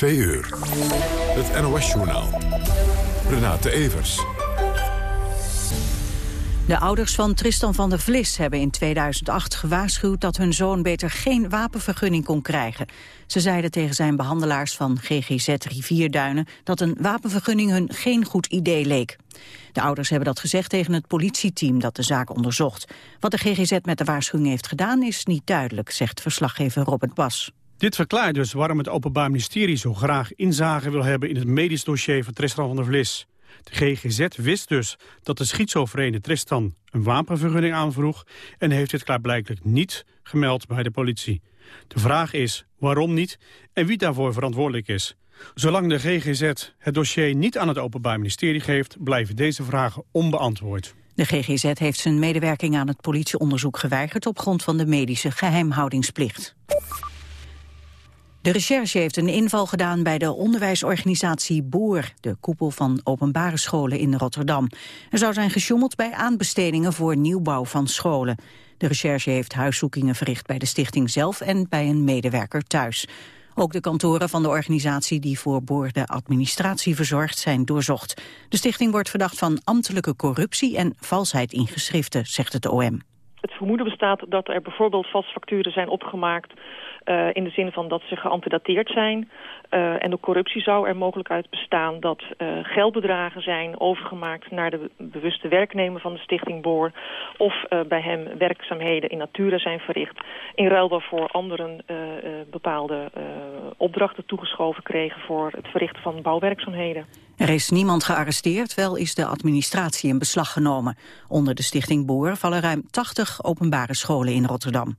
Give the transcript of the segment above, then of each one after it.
2 uur. Het NOS-journaal. Renate Evers. De ouders van Tristan van der Vlis hebben in 2008 gewaarschuwd dat hun zoon beter geen wapenvergunning kon krijgen. Ze zeiden tegen zijn behandelaars van GGZ Rivierduinen dat een wapenvergunning hun geen goed idee leek. De ouders hebben dat gezegd tegen het politieteam dat de zaak onderzocht. Wat de GGZ met de waarschuwing heeft gedaan is niet duidelijk, zegt verslaggever Robert Bas. Dit verklaart dus waarom het Openbaar Ministerie zo graag inzage wil hebben in het medisch dossier van Tristan van der Vlis. De GGZ wist dus dat de schizofrene Tristan een wapenvergunning aanvroeg... en heeft dit klaarblijkelijk niet gemeld bij de politie. De vraag is waarom niet en wie daarvoor verantwoordelijk is. Zolang de GGZ het dossier niet aan het Openbaar Ministerie geeft... blijven deze vragen onbeantwoord. De GGZ heeft zijn medewerking aan het politieonderzoek geweigerd... op grond van de medische geheimhoudingsplicht. De recherche heeft een inval gedaan bij de onderwijsorganisatie Boer, de koepel van openbare scholen in Rotterdam. Er zou zijn gesjoemeld bij aanbestedingen voor nieuwbouw van scholen. De recherche heeft huiszoekingen verricht bij de stichting zelf en bij een medewerker thuis. Ook de kantoren van de organisatie die voor Boer de administratie verzorgt zijn doorzocht. De stichting wordt verdacht van ambtelijke corruptie en valsheid in geschriften, zegt het OM. Het vermoeden bestaat dat er bijvoorbeeld vastfacturen zijn opgemaakt uh, in de zin van dat ze geantedateerd zijn. Uh, en de corruptie zou er mogelijk uit bestaan dat uh, geldbedragen zijn overgemaakt naar de bewuste werknemer van de stichting Boor. Of bij hem werkzaamheden in natura zijn verricht. In ruil waarvoor anderen bepaalde opdrachten toegeschoven kregen voor het verrichten van bouwwerkzaamheden. Er is niemand gearresteerd, wel is de administratie in beslag genomen. Onder de stichting Boer vallen ruim 80 openbare scholen in Rotterdam.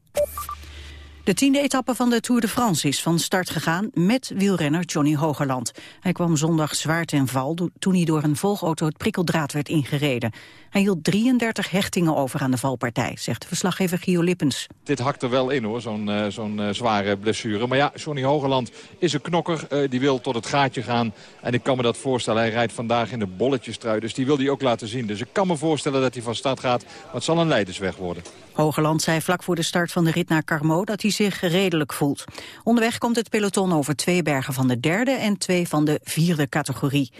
De tiende etappe van de Tour de France is van start gegaan met wielrenner Johnny Hogerland. Hij kwam zondag zwaar ten val toen hij door een volgauto het prikkeldraad werd ingereden. Hij hield 33 hechtingen over aan de valpartij, zegt de verslaggever Gio Lippens. Dit hakt er wel in hoor, zo'n uh, zo'n uh, zware blessure. Maar ja, Johnny Hogerland is een knokker, uh, die wil tot het gaatje gaan. En ik kan me dat voorstellen, hij rijdt vandaag in de bolletjestrui. Dus die wil hij ook laten zien. Dus ik kan me voorstellen dat hij van start gaat. Maar het zal een leidersweg worden. Hogerland zei vlak voor de start van de rit naar Carmo dat hij zich redelijk voelt. Onderweg komt het peloton over twee bergen van de derde en twee van de vierde categorie.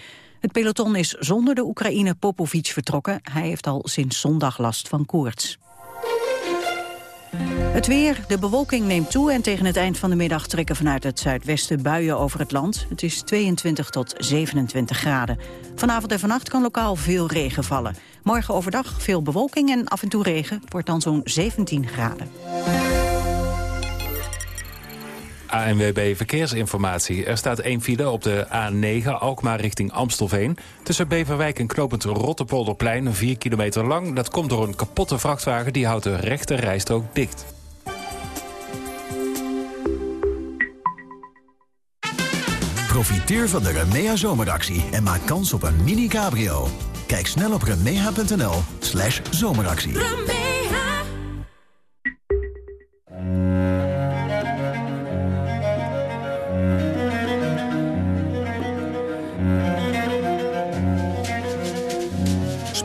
Het peloton is zonder de Oekraïne Popovic vertrokken. Hij heeft al sinds zondag last van koorts. Het weer, de bewolking neemt toe en tegen het eind van de middag trekken vanuit het zuidwesten buien over het land. Het is 22 tot 27 graden. Vanavond en vannacht kan lokaal veel regen vallen. Morgen overdag veel bewolking en af en toe regen, het wordt dan zo'n 17 graden. ANWB Verkeersinformatie. Er staat één file op de A9 Alkmaar richting Amstelveen. Tussen Beverwijk en Knopend Rottepolderplein, 4 kilometer lang. Dat komt door een kapotte vrachtwagen, die houdt de rechte rijstrook dicht. Profiteer van de Remea zomeractie en maak kans op een mini-cabrio. Kijk snel op remea.nl slash zomeractie.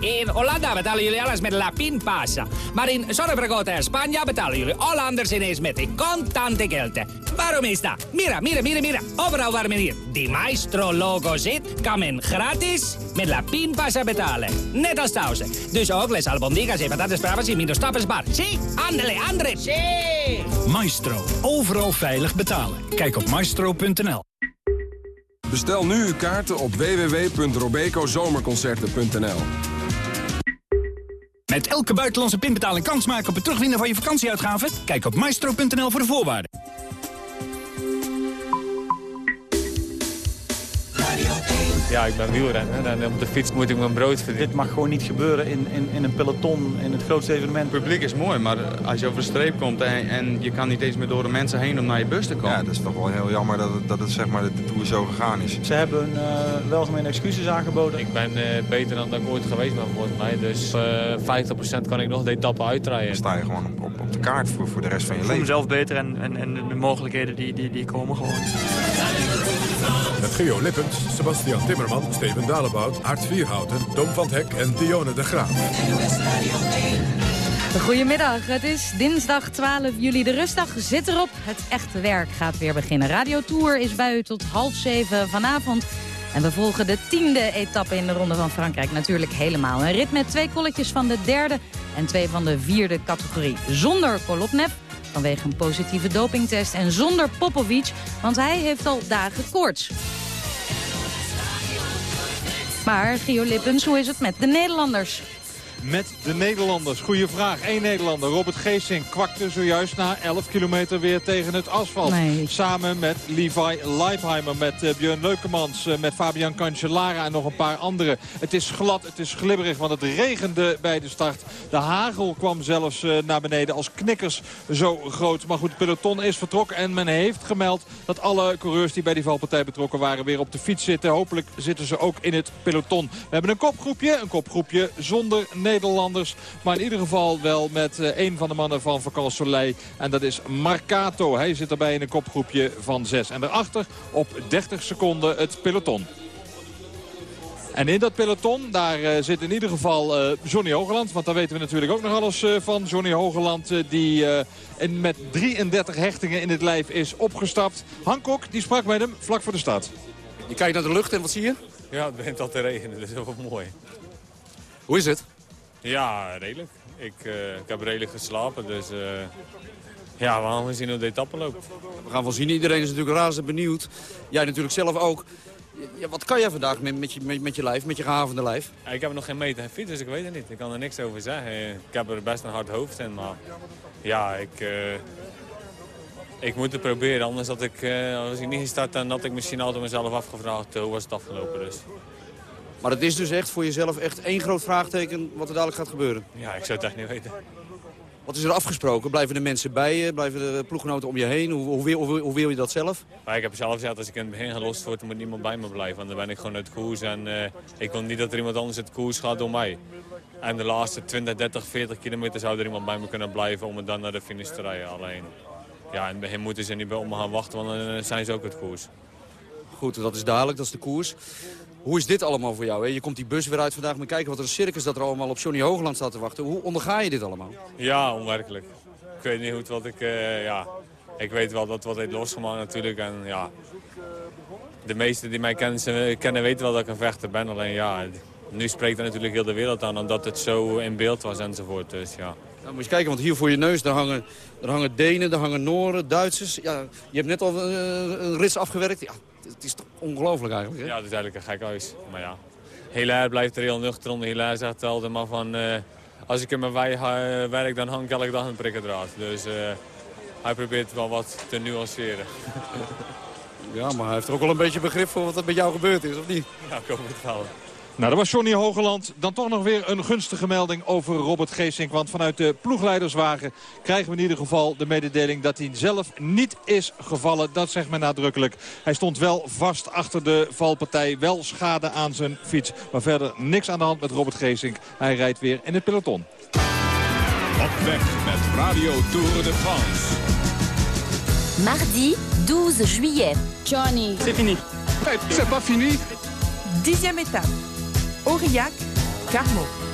In Hollanda betalen jullie alles met La Pinpasa. Maar in Zorrebrigota en Spanje betalen jullie Hollanders ineens met de contante geld. Waarom is dat? Mira, mira, mira, mira. Overal waar men hier die Maestro-logo zit, kan men gratis met La Pinpasa betalen. Net als thuis. Dus ook les albondigas en patatas bravas in minder stappersbar. Zie, andele, andre. Zie. Maestro. Overal veilig betalen. Kijk op maestro.nl. Bestel nu uw kaarten op www.robecozomerconcerten.nl. Met elke buitenlandse pinbetaling kans maken op het terugwinnen van je vakantieuitgaven? Kijk op maestro.nl voor de voorwaarden. Ja, ik ben wielrenner en op de fiets moet ik mijn brood verdienen. Dit mag gewoon niet gebeuren in, in, in een peloton, in het grootste evenement. Het publiek is mooi, maar als je over de streep komt en, en je kan niet eens meer door de mensen heen om naar je bus te komen. Ja, dat is toch wel heel jammer dat het, dat het zeg maar, de Tour zo gegaan is. Ze hebben uh, wel gemeen excuses aangeboden. Ik ben uh, beter dan dat ik ooit geweest ben volgens mij, dus uh, 50% kan ik nog de etappe uitrijden. Dan sta je gewoon op, op, op de kaart voor, voor de rest van je leven. Ik voel mezelf beter en, en, en de mogelijkheden die, die, die komen gewoon. Met Geo Lippens, Sebastian Timmerman, Steven Dalebout, Art Vierhouten, Tom van Hek en Dionne de Graaf. Goedemiddag, het is dinsdag 12 juli. De rustdag zit erop. Het echte werk gaat weer beginnen. Radio Tour is bij u tot half zeven vanavond. En we volgen de tiende etappe in de Ronde van Frankrijk natuurlijk helemaal. Een rit met twee kolletjes van de derde en twee van de vierde categorie. Zonder Kolopnev, vanwege een positieve dopingtest. En zonder Popovic, want hij heeft al dagen koorts. Maar Gio Lippens, hoe is het met de Nederlanders? Met de Nederlanders. Goeie vraag. Eén Nederlander, Robert Geesing, kwakte zojuist na 11 kilometer weer tegen het asfalt. Samen met Levi Leifheimer, met uh, Björn Leukemans, uh, met Fabian Cancellara en nog een paar anderen. Het is glad, het is glibberig, want het regende bij de start. De hagel kwam zelfs uh, naar beneden als knikkers zo groot. Maar goed, het peloton is vertrokken en men heeft gemeld dat alle coureurs die bij die valpartij betrokken waren weer op de fiets zitten. Hopelijk zitten ze ook in het peloton. We hebben een kopgroepje, een kopgroepje zonder Nederlanders. Nederlanders. Maar in ieder geval wel met uh, een van de mannen van Vakal Soleil. En dat is Marcato. Hij zit erbij in een kopgroepje van 6. En daarachter op 30 seconden het peloton. En in dat peloton, daar uh, zit in ieder geval uh, Johnny Hogeland. Want daar weten we natuurlijk ook nog alles uh, van. Johnny Hogeland die in, met 33 hechtingen in het lijf is opgestapt. Hancock die sprak met hem vlak voor de start. Je kijkt naar de lucht en wat zie je? Ja, het begint al te regenen, dus dat is wel mooi. Hoe is het? Ja, redelijk. Ik, uh, ik heb redelijk geslapen, dus uh, ja, we gaan zien hoe de etappe loopt. We gaan wel zien. Iedereen is natuurlijk razend benieuwd. Jij natuurlijk zelf ook. Ja, wat kan jij vandaag met, met, je, met, met je lijf, met je gehavende lijf? Ja, ik heb nog geen meter fiets, dus ik weet het niet. Ik kan er niks over zeggen. Ik heb er best een hard hoofd in, maar ja, ik, uh, ik moet het proberen. Anders had ik, als ik niet gestart, dan had ik misschien altijd mezelf afgevraagd hoe was het afgelopen. Dus. Maar het is dus echt voor jezelf echt één groot vraagteken wat er dadelijk gaat gebeuren. Ja, ik zou het echt niet weten. Wat is er afgesproken? Blijven de mensen bij je? Blijven de ploeggenoten om je heen? Hoe, hoe, wil, hoe, hoe wil, je dat zelf? ik heb zelf gezegd, als ik in het begin gelost word, dan moet niemand bij me blijven. Want dan ben ik gewoon uit koers. En uh, ik wil niet dat er iemand anders uit koers gaat door mij. En de laatste 20, 30, 40 kilometer zou er iemand bij me kunnen blijven om het dan naar de finish te rijden. Alleen, ja, in het begin moeten ze niet bij me gaan wachten, want dan zijn ze ook uit koers. Goed, dat is duidelijk, dat is de koers. Hoe is dit allemaal voor jou? Hè? Je komt die bus weer uit vandaag. Maar kijken wat een circus dat er allemaal op Johnny Hoogland staat te wachten. Hoe onderga je dit allemaal? Ja, onwerkelijk. Ik weet niet goed wat ik... Uh, ja, ik weet wel dat wat heeft losgemaakt natuurlijk. En ja, de meesten die mij kennen, kennen weten wel dat ik een vechter ben. Alleen ja, nu spreekt er natuurlijk heel de wereld aan. Omdat het zo in beeld was enzovoort. Dus ja. Nou, moet je kijken, want hier voor je neus, daar hangen, daar hangen Denen, daar hangen Nooren, Duitsers. Ja, je hebt net al een, een rits afgewerkt. Ja, het is toch ongelooflijk eigenlijk, hè? Ja, het is eigenlijk een gek huis. Maar ja, Hilaire blijft er heel nuchter onder. Hilaire zegt altijd maar van... Uh, als ik in mijn wij, uh, werk, dan hang ik elke dag een prikkendraad. Dus uh, hij probeert wel wat te nuanceren. ja, maar hij heeft er ook wel een beetje begrip voor wat er met jou gebeurd is, of niet? Ja, ik hoop het wel. Nou, dat was Johnny Hogeland. Dan toch nog weer een gunstige melding over Robert Geesink. Want vanuit de ploegleiderswagen krijgen we in ieder geval de mededeling dat hij zelf niet is gevallen. Dat zegt men nadrukkelijk. Hij stond wel vast achter de valpartij. Wel schade aan zijn fiets. Maar verder niks aan de hand met Robert Geesink. Hij rijdt weer in het peloton. Op weg met Radio Tour de France. Mardi 12 juillet. Johnny. C'est fini. C'est pas fini. Dixième étape. Aurillac, Carmaux.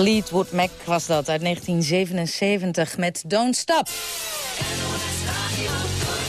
Fleetwood Mac was dat uit 1977 met Don't Stop.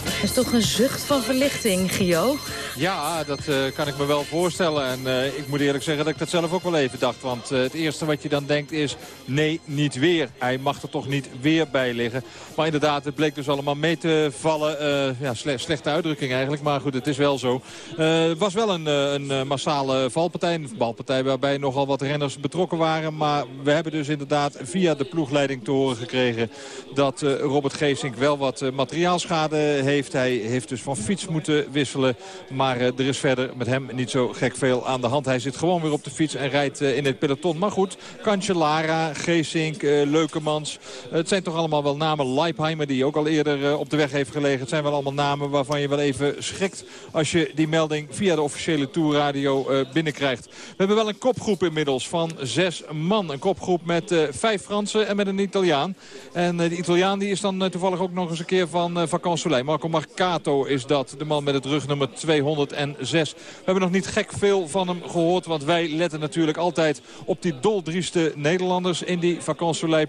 Dat is toch een zucht van verlichting, Gio? Ja, dat uh, kan ik me wel voorstellen. En uh, ik moet eerlijk zeggen dat ik dat zelf ook wel even dacht. Want uh, het eerste wat je dan denkt is, nee, niet weer. Hij mag er toch niet weer bij liggen. Maar inderdaad, het bleek dus allemaal mee te vallen. ja, sle slechte uitdrukking eigenlijk, maar goed, het is wel zo. Het was wel een, een massale valpartij. Een valpartij waarbij nogal wat renners betrokken waren. Maar we hebben dus inderdaad via de ploegleiding te horen gekregen... dat Robert Geesink wel wat materiaalschade heeft. Hij heeft dus van fiets moeten wisselen. Uh, er is verder met hem niet zo gek veel aan de hand. Hij zit gewoon weer op de fiets en rijdt uh, in het peloton. Maar goed, Cancellara, Geesink, uh, Leukemans. het zijn toch allemaal wel namen. Leipheimer, die ook al eerder op de weg heeft gelegen. Het zijn wel allemaal namen waarvan je wel even schrikt... als je die melding via de officiële tourradio binnenkrijgt. We hebben wel een kopgroep inmiddels van zes man. Een kopgroep met vijf Fransen en met een Italiaan. En de Italiaan die is dan toevallig ook nog eens een keer van uh, Vacances Soleil. Marco Marcato is dat, de man met het rugnummer 200. 206. We hebben nog niet gek veel van hem gehoord. Want wij letten natuurlijk altijd op die doldrieste Nederlanders in die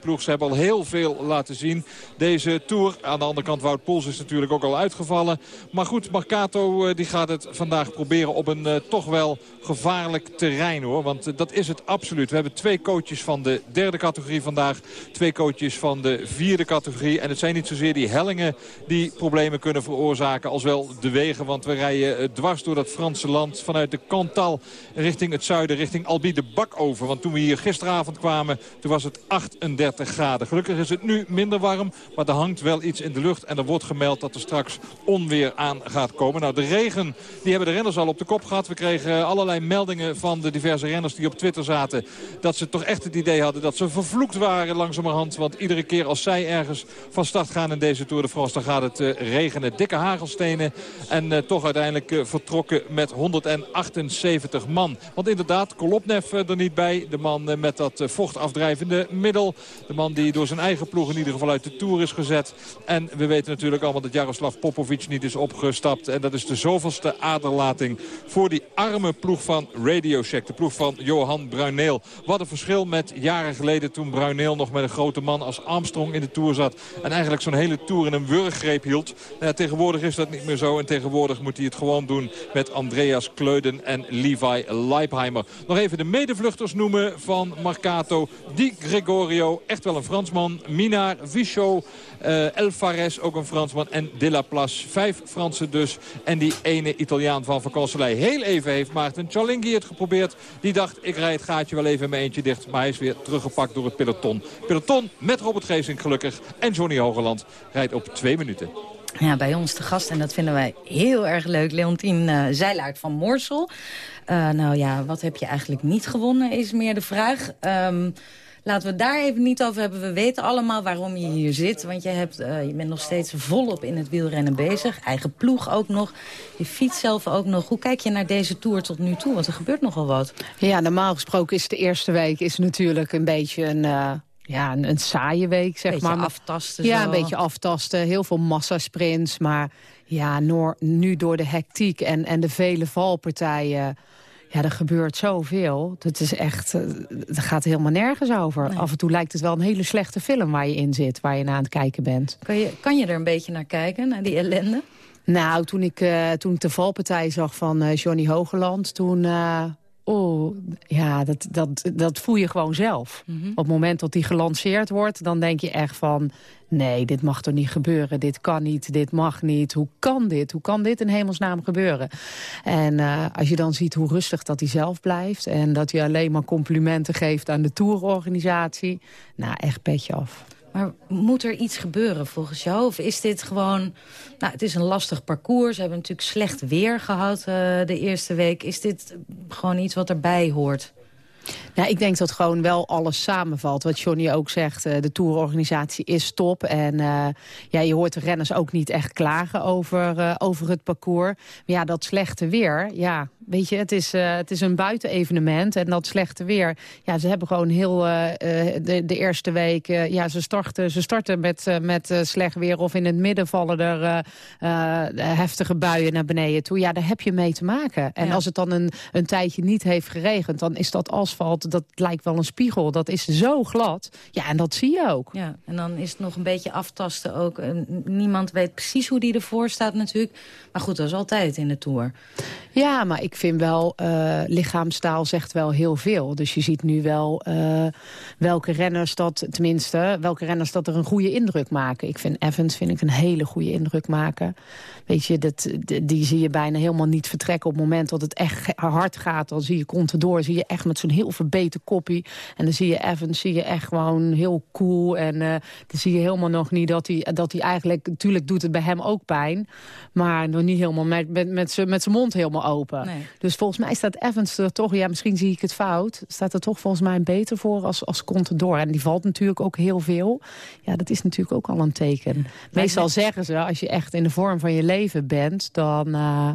ploeg. Ze hebben al heel veel laten zien. Deze Tour, aan de andere kant Wout Poels is natuurlijk ook al uitgevallen. Maar goed, Marcato eh, die gaat het vandaag proberen op een uh, toch wel gevaarlijk terrein hoor. Want uh, dat is het absoluut. We hebben twee coaches van de derde categorie vandaag. Twee coaches van de vierde categorie. En het zijn niet zozeer die hellingen die problemen kunnen veroorzaken als wel de wegen. Want we rijden dwars door dat Franse land vanuit de Cantal richting het zuiden, richting Albi de Bak over. Want toen we hier gisteravond kwamen, toen was het 38 graden. Gelukkig is het nu minder warm, maar er hangt wel iets in de lucht. En er wordt gemeld dat er straks onweer aan gaat komen. Nou, de regen, die hebben de renners al op de kop gehad. We kregen allerlei meldingen van de diverse renners die op Twitter zaten. Dat ze toch echt het idee hadden dat ze vervloekt waren langzamerhand. Want iedere keer als zij ergens van start gaan in deze Tour de France, dan gaat het uh, regenen. Dikke hagelstenen en uh, toch uiteindelijk uh, vertrokken met 178 man. Want inderdaad, Kolopnev er niet bij. De man met dat vochtafdrijvende middel. De man die door zijn eigen ploeg in ieder geval uit de Tour is gezet. En we weten natuurlijk allemaal dat Jaroslav Popovic niet is opgestapt. En dat is de zoveelste aderlating voor die arme ploeg van Radio Shack. De ploeg van Johan Bruineel. Wat een verschil met jaren geleden toen Bruineel nog met een grote man als Armstrong in de Tour zat. En eigenlijk zo'n hele Tour in een wurggreep hield. Nou tegenwoordig is dat niet meer zo. En tegenwoordig moet hij het gewoon doen met Andreas Kleuden en Levi Leipheimer. Nog even de medevluchters noemen van Marcato. Di Gregorio, echt wel een Fransman. Minar, Vichot, uh, El Fares, ook een Fransman. En De La Place, vijf Fransen dus. En die ene Italiaan van Vakanselij. Heel even heeft Maarten Cialinghi het geprobeerd. Die dacht, ik rijd het gaatje wel even in eentje dicht. Maar hij is weer teruggepakt door het peloton. Peloton met Robert Geesink gelukkig. En Johnny Hogeland rijdt op twee minuten. Ja, bij ons te gast, en dat vinden wij heel erg leuk, Leontien uh, Zeilaert van Morsel. Uh, nou ja, wat heb je eigenlijk niet gewonnen, is meer de vraag. Um, laten we daar even niet over hebben. We weten allemaal waarom je hier zit. Want je, hebt, uh, je bent nog steeds volop in het wielrennen bezig. Eigen ploeg ook nog. Je fiets zelf ook nog. Hoe kijk je naar deze Tour tot nu toe? Want er gebeurt nogal wat. Ja, normaal gesproken is de eerste week is natuurlijk een beetje een... Ja, een, een saaie week, zeg beetje maar. aftasten. Ja, zo. een beetje aftasten. Heel veel massasprints. Maar ja, noor, nu door de hectiek en, en de vele valpartijen... Ja, er gebeurt zoveel. Het is echt, het gaat helemaal nergens over. Nee. Af en toe lijkt het wel een hele slechte film waar je in zit. Waar je naar aan het kijken bent. Kan je, kan je er een beetje naar kijken, naar die ellende? Nou, toen ik, uh, toen ik de valpartij zag van uh, Johnny Hogeland... toen... Uh, Oh, ja, dat, dat, dat voel je gewoon zelf. Mhm. Mm -hmm. Op het moment dat die gelanceerd wordt, dan denk je echt van... nee, dit mag toch niet gebeuren, dit kan niet, dit mag niet. Hoe kan dit? Hoe kan dit in hemelsnaam gebeuren? En uh, als je dan ziet hoe rustig dat hij zelf blijft... en dat hij alleen maar complimenten geeft aan de tourorganisatie... nou, echt petje af. Maar moet er iets gebeuren volgens jou? Of is dit gewoon... Nou, het is een lastig parcours. Ze hebben natuurlijk slecht weer gehad uh, de eerste week. Is dit gewoon iets wat erbij hoort? Nou, ik denk dat gewoon wel alles samenvalt. Wat Johnny ook zegt, uh, de tourorganisatie is top. En uh, ja, je hoort de renners ook niet echt klagen over, uh, over het parcours. Maar ja, dat slechte weer, ja, weet je, het is, uh, het is een buitenevenement en dat slechte weer. Ja, ze hebben gewoon heel de, de eerste week, ja, ze starten, ze starten met, met slecht weer of in het midden vallen er heftige buien naar beneden toe. Ja, daar heb je mee te maken. En als het dan een, een tijdje niet heeft geregend, dan is dat asfalt, dat lijkt wel een spiegel. Dat is zo glad. Ja, en dat zie je ook. Ja, en dan is het nog een beetje aftasten ook. Niemand weet precies hoe die ervoor staat natuurlijk. Maar goed, dat is altijd in de Tour. Ja, maar ik vind wel, uh, lichaamstaal zegt wel heel veel. Dus je ziet nu wel uh, welke renners dat, tenminste, welke renners dat er een goede indruk maken. Ik vind Evans vind ik een hele goede indruk maken. Weet je, dat, die zie je bijna helemaal niet vertrekken op het moment dat het echt hard gaat. Dan zie je Contador, zie je echt met zo'n heel verbeten koppie. En dan zie je Evans, zie je echt gewoon heel cool. En uh, dan zie je helemaal nog niet dat hij, dat hij eigenlijk, natuurlijk doet het bij hem ook pijn. Maar nog niet helemaal met, met, met zijn mond helemaal open. Dus volgens mij staat Evans er toch, ja misschien zie ik het fout... staat er toch volgens mij beter voor als, als Contador. En die valt natuurlijk ook heel veel. Ja, dat is natuurlijk ook al een teken. Meestal zeggen ze, als je echt in de vorm van je leven bent... dan... Uh,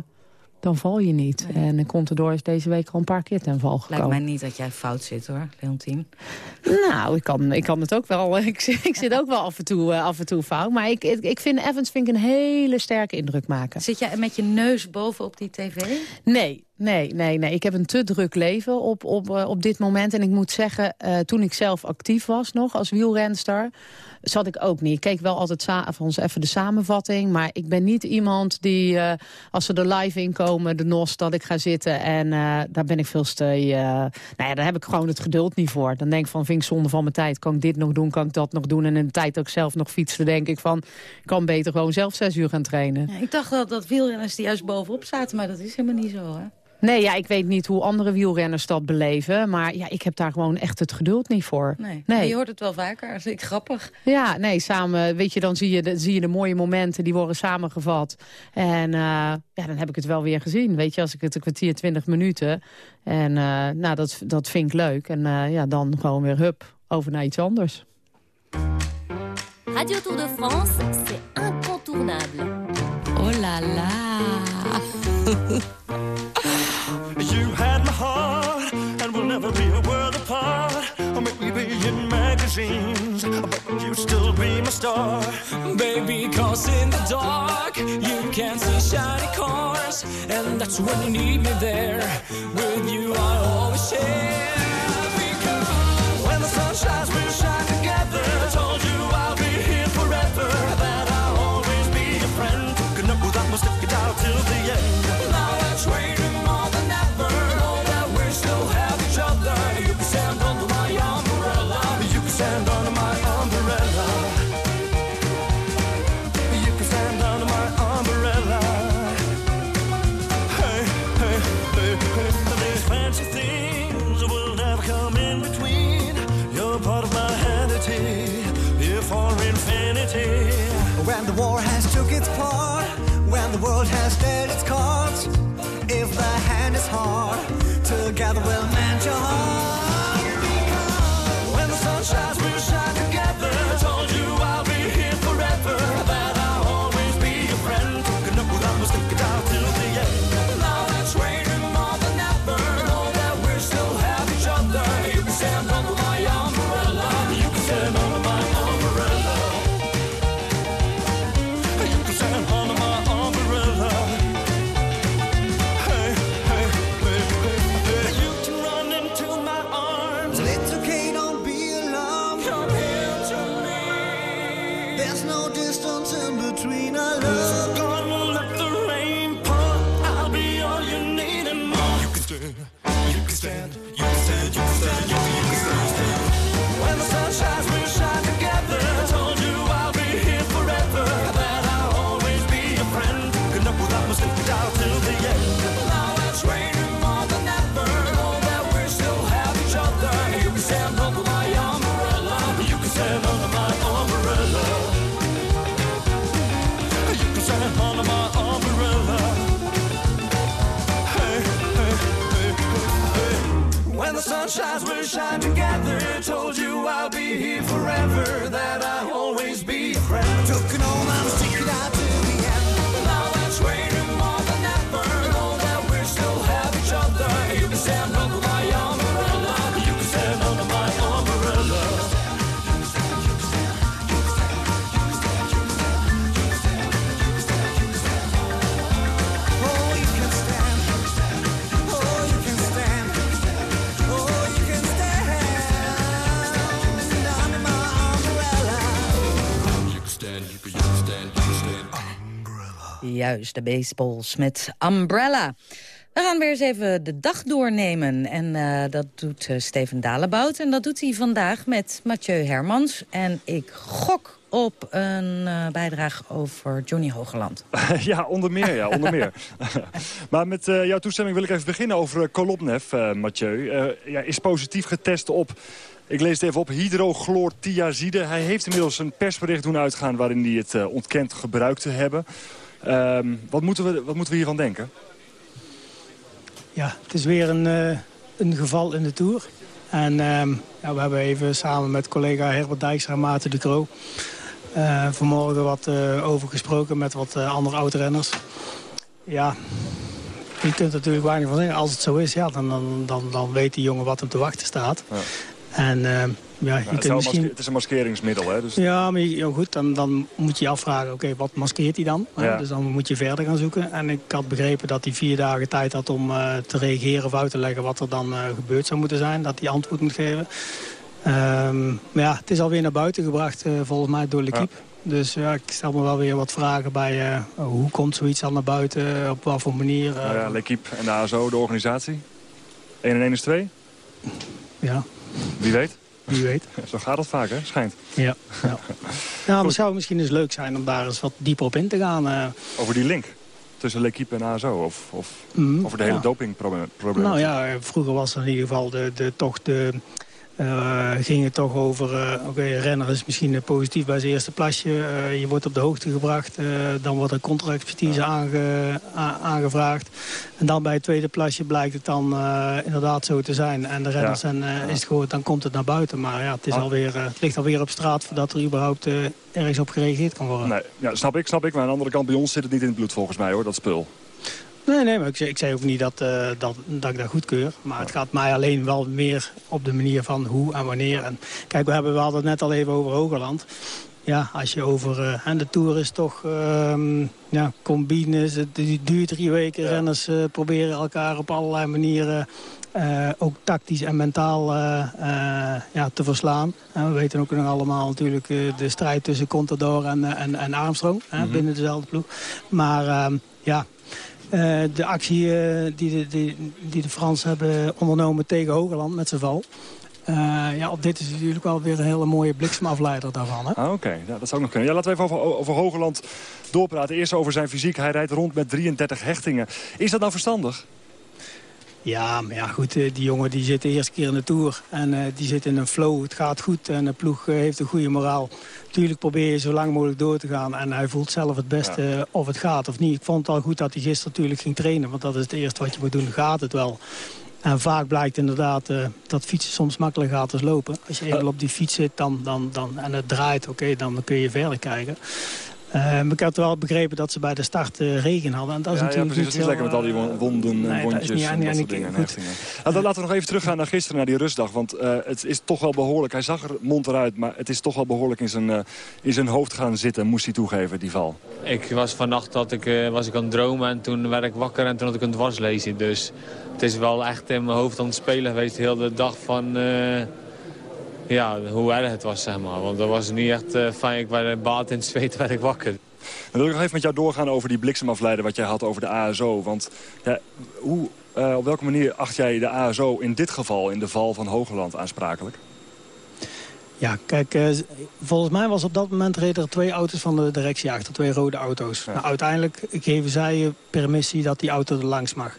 dan val je niet. Nee. En Contador is deze week al een paar keer ten val gekomen. Lijkt mij niet dat jij fout zit hoor, Leontien. Nou, ik kan, ik kan het ook wel. Ik, ik zit ook wel af en toe, uh, af en toe fout. Maar ik, ik, ik vind Evans vind ik een hele sterke indruk maken. Zit jij met je neus boven op die tv? Nee, Nee, nee, nee. Ik heb een te druk leven op, op, uh, op dit moment. En ik moet zeggen, uh, toen ik zelf actief was nog als wielrenster... zat ik ook niet. Ik keek wel altijd s'avonds even de samenvatting. Maar ik ben niet iemand die, uh, als ze er live in komen, de NOS, dat ik ga zitten. En daar ben ik veel te... nou ja, daar heb ik gewoon het geduld niet voor. Dan denk ik van, vind ik zonde van mijn tijd. Kan ik dit nog doen, kan ik dat nog doen? En in de tijd ik zelf nog fietste, denk ik van... kan beter gewoon zelf zes uur gaan trainen. Ik dacht dat, dat wielrenners die juist bovenop zaten, maar dat is helemaal niet zo, hè? Nee, ja, ik weet niet hoe andere wielrenners dat beleven. Maar ja, ik heb daar gewoon echt het geduld niet voor. Nee, nee. je hoort het wel vaker. Dat vind ik grappig. Ja, nee, samen, weet je, dan zie je de, zie je de mooie momenten, die worden samengevat. En uh, ja, dan heb ik het wel weer gezien. Weet je, als ik het een kwartier, twintig minuten. En uh, nou, dat, dat vind ik leuk. En uh, ja, dan gewoon weer hup, over naar iets anders. Radio Tour de France, c'est incontournable. Oh la la. but you still be my star. Baby, cause in the dark, you can see shiny cars. And that's when you need me there. With you, I always share. Because when the sun shines, we'll shine together. I told you I'll be here forever. That I'll always be your friend. Till the end. World has Juist, de baseballs met Umbrella. We gaan weer eens even de dag doornemen. En eh, dat doet eh, Steven Dalebout. En dat doet hij vandaag met Mathieu Hermans. En ik gok op een eh, bijdrage over Johnny Hogeland. ja, onder meer, ja, onder meer. maar met jouw toestemming wil ik even beginnen over Kolobnev, Mathieu. Ja, is positief getest op, ik lees het even op, hydrochlorthiazide. Hij heeft inmiddels een persbericht doen uitgaan waarin hij het ontkent gebruikt te hebben. Ehm, wat, moeten we, wat moeten we hiervan denken? Ja, het is weer een, eh, een geval in de Tour. En ehm, ja, we hebben even samen met collega Herbert Dijkstra en Maarten de Croo... eh, vanmorgen wat eh, over gesproken met wat andere oudrenners. Ja, je kunt er natuurlijk weinig van zeggen. Als het zo is, ja, dan, dan, dan, dan weet die jongen wat hem te wachten staat. Ja. En ehm, ja, je Nou, het, kunt misschien... het is een maskeringsmiddel, hè? Dus... Ja, maar ja, goed, dan, dan moet je je afvragen, oké, wat maskeert hij dan? Ja. Dus dan moet je verder gaan zoeken. En ik had begrepen dat hij vier dagen tijd had om eh, te reageren of uit te leggen wat er dan eh, gebeurd zou moeten zijn. Dat hij antwoord moet geven. Ehm, maar ja, het is alweer naar buiten gebracht, eh, volgens mij, door L'Equipe. Dus ja, ik stel me wel weer wat vragen bij eh, hoe komt zoiets dan naar buiten, op wat voor manier. ja, L'Equipe en de ASO, de organisatie. 1 en 1 is 2. ja, Wie weet. wie weet. Zo gaat het vaak, hè? Schijnt. Ja, ja. Nou, het zou misschien eens leuk zijn om daar eens wat dieper op in te gaan. eh. Over die link tussen L'Equipe en ASO. Of, of Mhm, over de hele ja. dopingprobleem. Nou ja, eh, vroeger was er in ieder geval de, de, toch de, eh, ging het toch over... eh, Oké, renner is misschien positief bij zijn eerste plasje. eh, je wordt op de hoogte gebracht. dan wordt er contra-expertise aange, aangevraagd. En dan bij het tweede plasje blijkt het dan inderdaad zo te zijn. En de renners Ja. zijn, is het gewoon, dan komt het naar buiten. Maar ja, het, is Ah. alweer, het ligt alweer op straat... voordat er überhaupt ergens op gereageerd kan worden. Nee, ja, snap ik, snap ik. Maar aan de andere kant, bij ons zit het niet in het bloed volgens mij, hoor, dat spul. Nee, nee, maar ik, zei- ik zei ook niet dat, eh, dat, dat ik dat goedkeur. Maar het gaat mij alleen wel meer op de manier van hoe en wanneer. En, kijk, we, hebben, we hadden het net al even over Hogerland. Ja, als je over... eh, en de Tour is toch... ehm ja, combines, het die duurt drie weken. Renners eh, proberen elkaar op allerlei manieren... eh, ook tactisch en mentaal eh, eh, ja, te verslaan. En we weten ook nog allemaal natuurlijk eh, de strijd tussen Contador en, eh, en, en Armstrong. Mhm. binnen dezelfde ploeg. Maar ehm, ja, eh, de actie eh, die, de, die, die de Fransen hebben ondernomen tegen Hogerland met zijn val. eh, ja, op dit is natuurlijk wel weer een hele mooie bliksemafleider daarvan. Ah, Oké, ja, dat zou nog kunnen. Ja, laten we even over, over Hogeland doorpraten. Eerst over zijn fysiek. Hij rijdt rond met 33 hechtingen. Is dat nou verstandig? Ja, maar ja, goed, eh, die jongen die zit de eerste keer in de Tour. En eh, die zit in een flow, het gaat goed en de ploeg eh, heeft een goede moraal. Tuurlijk probeer je zo lang mogelijk door te gaan. En hij voelt zelf het beste of het gaat of niet. Ik vond het al goed dat hij gisteren natuurlijk ging trainen. Want dat is het eerste wat je moet doen, gaat het wel. En vaak blijkt inderdaad dat fietsen soms makkelijker gaat als lopen. Als je eenmaal op die fiets zit dan, dan, dan, en het draait, oké, dan kun je verder kijken. Eh, maar ik had wel begrepen dat ze bij de start eh, regen hadden. En dat is ja, ja, natuurlijk precies. niet Het is zo, lekker met al die eh, won- wonden en nee, dat is wondjes niet- en en- dat soort dingen. Nou, dan laten we nog even teruggaan naar gisteren, naar die rustdag. Want eh, het is toch wel behoorlijk. Hij zag er mond eruit, maar het is toch wel behoorlijk in zijn, eh, in zijn hoofd gaan zitten. Moest hij toegeven, die val. Ik was vannacht dat ik, eh, was ik aan het dromen en toen werd ik wakker en toen had ik een dwarslezen. Dus het is wel echt in mijn hoofd aan het spelen geweest. Heel de dag van eh, ja, hoe erg het was, zeg maar. Want dat was niet echt eh, fijn. Ik werd baat in het zweet, werd ik wakker. Dan wil ik nog even met jou doorgaan over die bliksemafleider wat jij had over de ASO. Want ja, hoe, eh, op welke manier acht jij de ASO in dit geval, in de val van Hogeland, aansprakelijk? Ja, kijk, eh, volgens mij was op dat moment reden er twee auto's van de directie achter. Twee rode auto's. Nou, uiteindelijk geven zij permissie dat die auto er langs mag.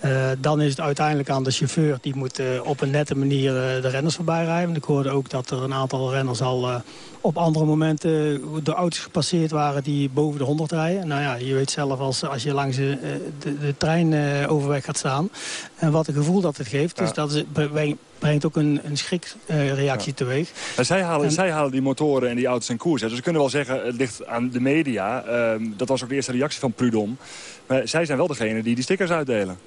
Eh, dan is het uiteindelijk aan de chauffeur. Die moet eh, op een nette manier eh, de renners voorbij rijden. Ik hoorde ook dat er een aantal renners al op andere momenten de auto's gepasseerd waren die boven de 100 rijden. Nou ja, je weet zelf als, als je langs de, de, de trein overweg gaat staan. En wat een gevoel dat het geeft. Dus dat is, bre- brengt ook een, een schrikreactie teweeg. En zij, halen, En- zij halen die motoren en die auto's in koers. hè. Dus we kunnen wel zeggen, het ligt aan de media. Ehm, dat was ook de eerste reactie van Prudhomme. Maar zij zijn wel degene die die stickers uitdelen.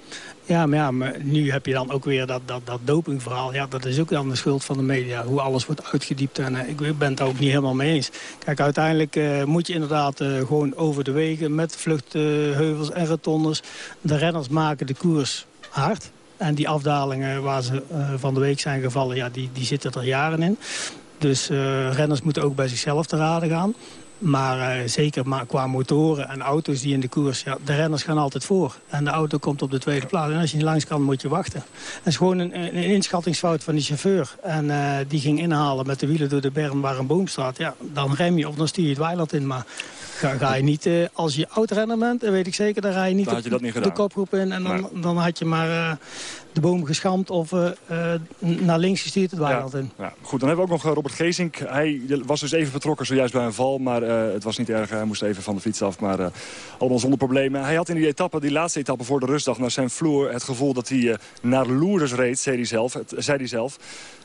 Ja, maar, ja, maar nu heb je dan ook weer dat, dat, dat dopingverhaal. Ja, dat is ook dan de schuld van de media. Hoe alles wordt uitgediept. En eh, ik ben het daar ook niet helemaal mee eens. Kijk, uiteindelijk eh, moet je inderdaad eh, gewoon over de wegen... met vluchtheuvels en rotondes. De renners maken de koers hard. En die afdalingen waar ze eh, van de week zijn gevallen... Ja, die, die zitten er jaren in. Dus eh, renners moeten ook bij zichzelf te raden gaan. Maar eh, zeker maar qua motoren en auto's die in de koers... Ja, de renners gaan altijd voor. En de auto komt op de tweede plaats. En als je niet langs kan, moet je wachten. Dat is gewoon een, een inschattingsfout van die chauffeur. En die ging inhalen met de wielen door de berm waar een boom staat. Ja, dan rem je of dan stuur je het weiland in. Maar ga, ga je niet, eh, als je oud-renner bent, dat weet ik zeker... dan ga je niet, Dan had je op dat niet de kopgroep in. En dan, dan had je maar eh, de boom geschampt of eh, naar links gestuurd het weiland in. Ja, goed, dan hebben we ook nog Robert Gezink. Hij was dus even betrokken zojuist bij een val, maar het was niet erg. Hij moest even van de fiets af, maar allemaal zonder problemen. Hij had in die etappe, die laatste etappe voor de rustdag naar zijn vloer... het gevoel dat hij naar Lourdes reed, zei hij zelf. Het, zei hij zelf.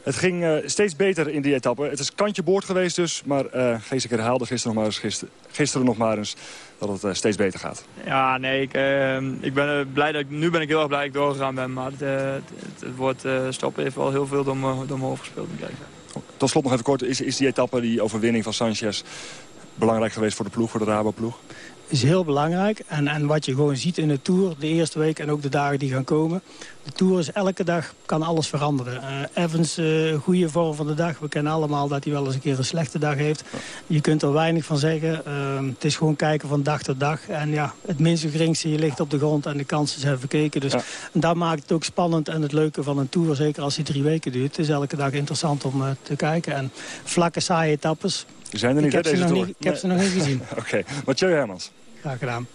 Het ging eh, steeds beter in die etappe. Het is kantje boord geweest dus, maar eh Gezink herhaalde gisteren nog maar eens, gister- gisteren nog maar eens dat het eh, steeds beter gaat. Ja, nee, ik, eh, ik ben blij dat ik, nu ben ik heel erg blij dat ik doorgegaan ben. Maar het, het, het, woord stoppen heeft wel heel veel door me, hoofd gespeeld. Tot slot nog even kort, is, is die etappe, die overwinning van Sanchez... belangrijk geweest voor de ploeg, voor de Rabo-ploeg? Is heel belangrijk. En, en wat je gewoon ziet in de Tour, de eerste week en ook de dagen die gaan komen. De Tour is elke dag, kan alles veranderen. Eh, Evans, eh, goede vorm van de dag. We kennen allemaal dat hij wel eens een keer een slechte dag heeft. Je kunt er weinig van zeggen. Eh, het is gewoon kijken van dag tot dag. En ja, het minste geringste, je ligt op de grond en de kansen zijn verkeken. Dus en dat maakt het ook spannend en het leuke van een Tour. Zeker als die drie weken duurt. Het is elke dag interessant om eh, te kijken. En vlakke, saaie etappes. Die zijn er niet, ik heb, hè, ze deze nog, niet, ik heb ze nog niet gezien. Oké, Mathieu Hermans. Graag gedaan.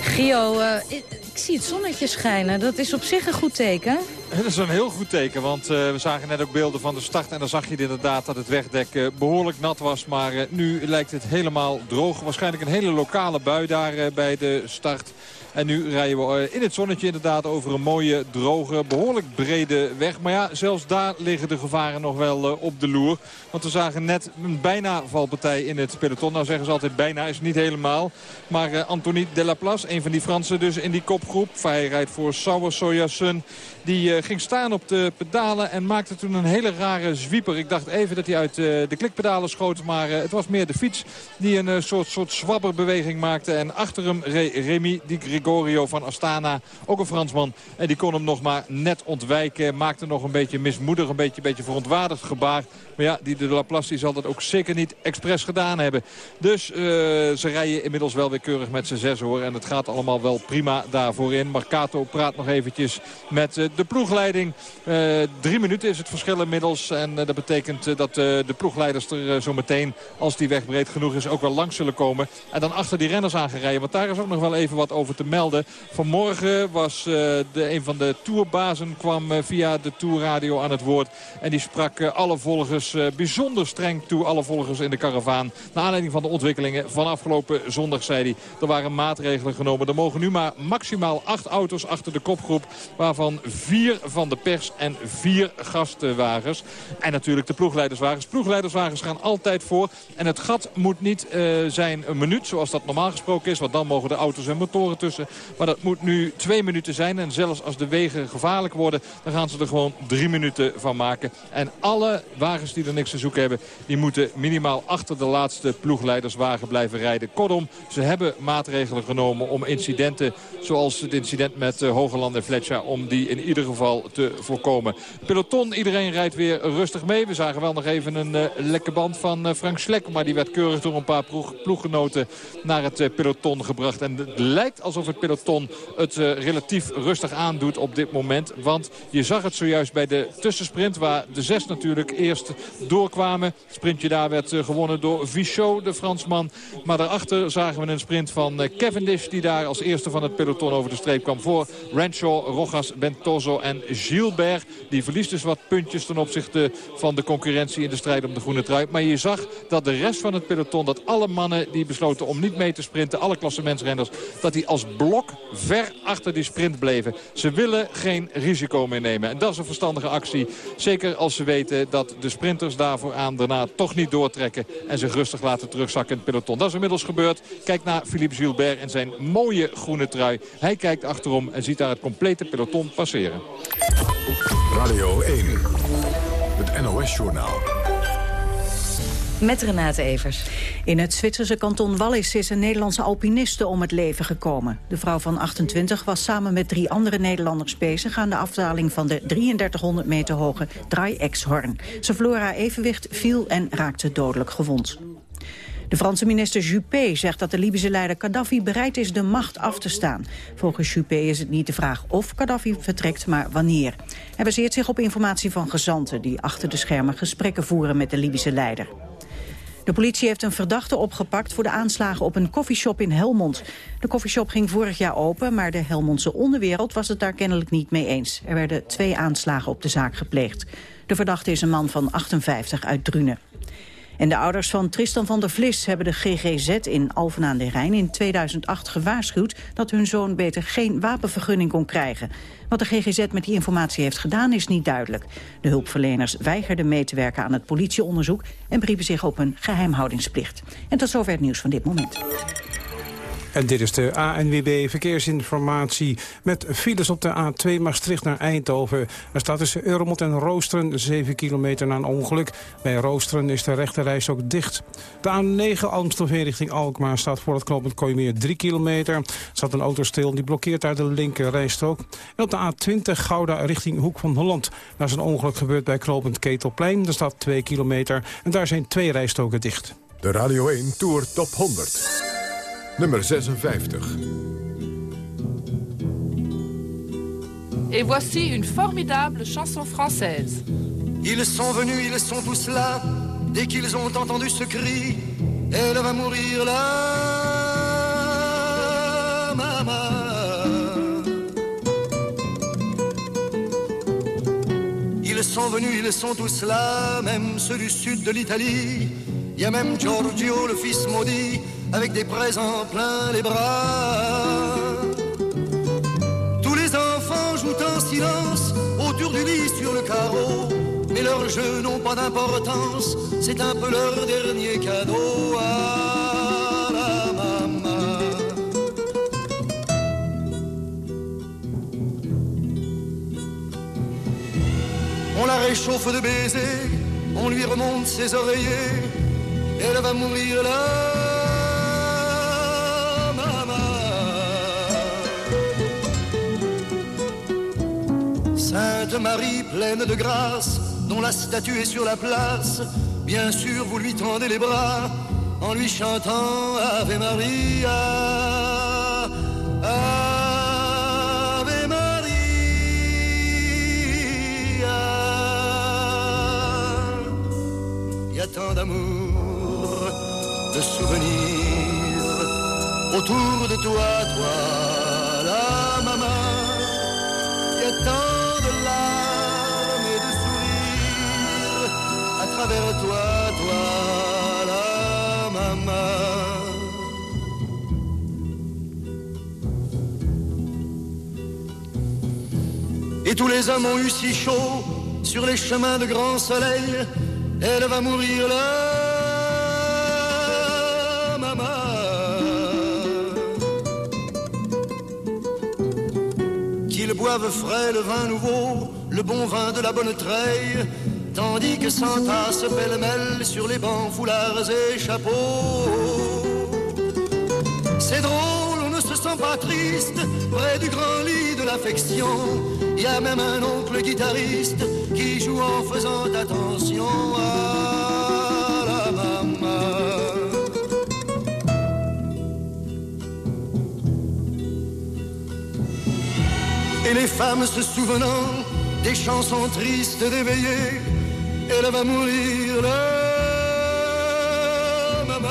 Gio, eh, ik, ik zie het zonnetje schijnen. Dat is op zich een goed teken. Dat is een heel goed teken, want eh, we zagen net ook beelden van de start. En dan zag je inderdaad dat het wegdek eh, behoorlijk nat was. Maar eh, nu lijkt het helemaal droog. Waarschijnlijk een hele lokale bui daar eh, bij de start. En nu rijden we eh, in het zonnetje inderdaad over een mooie, droge, behoorlijk brede weg. Maar ja, zelfs daar liggen de gevaren nog wel eh, op de loer. Want we zagen net een bijna valpartij in het peloton. Nou zeggen ze altijd bijna, is niet helemaal. Maar eh, Anthony Delaplace, een van die Fransen dus in die kopgroep. Hij rijdt voor Sauer Sojasun. Die eh, ging staan op de pedalen en maakte toen een hele rare zwieper. Ik dacht even dat hij uit eh, de klikpedalen schoot. Maar eh, het was meer de fiets die een soort, soort zwabberbeweging maakte. En achter hem Remy Di Gregorio van Astana. Ook een Fransman. En die kon hem nog maar net ontwijken. Maakte nog een beetje mismoedig, een beetje, beetje verontwaardigd gebaar. Maar ja, die de Laplace zal dat ook zeker niet expres gedaan hebben. Dus eh, ze rijden inmiddels wel weer keurig met z'n zes hoor. En het gaat allemaal wel prima daarvoor in. Marcato praat nog eventjes met eh, de ploegleiding. Eh, drie minuten is het verschil inmiddels. En dat betekent dat de ploegleiders er zo meteen, als die weg breed genoeg is, ook wel langs zullen komen. En dan achter die renners aangereden. Want daar is ook nog wel even wat over te melden. Vanmorgen was de, een van de tourbazen kwam via de tourradio aan het woord. En die sprak alle volgers eh, bijzonder streng toe. Alle volgers in de karavaan. Naar aanleiding van de ontwikkelingen van afgelopen zondag zei hij. Er waren maatregelen genomen. Er mogen nu maar maximaal acht auto's achter de kopgroep. Waarvan vier van de pers en vier gastenwagens. En natuurlijk de ploegleiderswagens. Ploegleiderswagens gaan altijd voor. En het gat moet niet eh, zijn een minuut zoals dat normaal gesproken is. Want dan mogen de auto's en motoren tussen. Maar dat moet nu twee minuten zijn. En zelfs als de wegen gevaarlijk worden, dan gaan ze er gewoon drie minuten van maken. En alle wagens die er niks te zoeken hebben, die moeten minimaal achter de laatste ploegleiderswagen blijven rijden. Kortom, ze hebben maatregelen genomen om incidenten zoals het incident met uh, Hogeland en Fletcher, om die in ieder geval te voorkomen. Peloton, iedereen rijdt weer rustig mee. We zagen wel nog even een uh, lekke band van uh, Frank Slek, maar die werd keurig door een paar ploeg, ploeggenoten naar het peloton gebracht. En het lijkt alsof het peloton het relatief rustig aandoet op dit moment. Want je zag het zojuist bij de tussensprint waar de zes natuurlijk eerst doorkwamen. Het sprintje daar werd uh, gewonnen door Vichot, de Fransman. Maar daarachter zagen we een sprint van uh, Cavendish die daar als eerste van het peloton over de streep kwam voor Renshaw, Rojas, Bentoso en Gilbert. Die verliest dus wat puntjes ten opzichte van de concurrentie in de strijd om de groene trui. Maar je zag dat de rest van het peloton, dat alle mannen die besloten om niet mee te sprinten, alle klassementsrenners, dat die als blok ver achter die sprint bleven. Ze willen geen risico meer nemen. En dat is een verstandige actie. Zeker als ze weten dat de sprinters daarvoor aan daarna toch niet doortrekken. En zich rustig laten terugzakken in het peloton. Dat is inmiddels gebeurd. Kijk naar Philippe Gilbert en zijn mooie groene trui. Hij kijkt achterom en ziet daar het complete peloton passeren. Radio 1. Het NOS-journaal. Met Renate Evers. In het Zwitserse kanton Wallis is een Nederlandse alpiniste om het leven gekomen. De vrouw van 28 was samen met drie andere Nederlanders bezig... aan de afdaling van de 3300 meter hoge Draai-Exhorn. Ze verloor haar evenwicht, viel en raakte dodelijk gewond. De Franse minister Juppé zegt dat de Libische leider Gaddafi bereid is de macht af te staan. Volgens Juppé is het niet de vraag of Gaddafi vertrekt, maar wanneer. Hij baseert zich op informatie van gezanten die achter de schermen gesprekken voeren met de Libische leider. De politie heeft een verdachte opgepakt voor de aanslagen op een koffieshop in Helmond. De koffieshop ging vorig jaar open, maar de Helmondse onderwereld was het daar kennelijk niet mee eens. Er werden twee aanslagen op de zaak gepleegd. De verdachte is een man van 58 uit Drunen. En de ouders van Tristan van der Vlis hebben de GGZ in Alphen aan de Rijn in 2008 gewaarschuwd dat hun zoon beter geen wapenvergunning kon krijgen. Wat de GGZ met die informatie heeft gedaan is niet duidelijk. De hulpverleners weigerden mee te werken aan het politieonderzoek en beriepen zich op een geheimhoudingsplicht. En tot zover het nieuws van dit moment. En dit is de ANWB Verkeersinformatie met files op de A2 Maastricht naar Eindhoven. Er staat tussen Euromond en Roosteren 7 kilometer na een ongeluk. Bij Roosteren is de rechterreis ook dicht. De A9 Amstelveen richting Alkmaar staat voor het knooppunt Kooimeer 3 kilometer. Er staat een auto stil die blokkeert daar de linker rijstrook. En op de A20 Gouda richting Hoek van Holland. Daar is een ongeluk gebeurd bij knooppunt Ketelplein. Er staat 2 kilometer en daar zijn twee rijstroken dicht. De Radio 1 Tour Top 100. Nummer 56. Et voici une formidable chanson française. Ils sont venus, ils sont tous là. Dès qu'ils ont entendu ce cri, elle va mourir là, maman. Ils sont venus, ils sont tous là, même ceux du sud de l'Italie. Il y a même Giorgio, le fils maudit, avec des présents plein les bras. Tous les enfants jouent en silence autour du lit sur le carreau. Mais leurs jeux n'ont pas d'importance, c'est un peu leur dernier cadeau à la maman. On la réchauffe de baisers, on lui remonte ses oreillers, elle va mourir là. Sainte Marie pleine de grâce, dont la statue est sur la place, bien sûr vous lui tendez les bras en lui chantant Ave Maria. Ave Maria. Il y a tant d'amour, de souvenirs autour de toi, toi, à travers toi, toi, la maman. Et tous les hommes ont eu si chaud sur les chemins de grand soleil. Elle va mourir là, maman. Qu'ils boivent frais le vin nouveau, le bon vin de la bonne treille, tandis que s'entassent pêle-mêle sur les bancs, foulards et chapeaux. C'est drôle, on ne se sent pas triste près du grand lit de l'affection. Il y a même un oncle guitariste qui joue en faisant attention à la maman. Et les femmes se souvenant des chansons tristes d'éveillé, elle va mourir maman.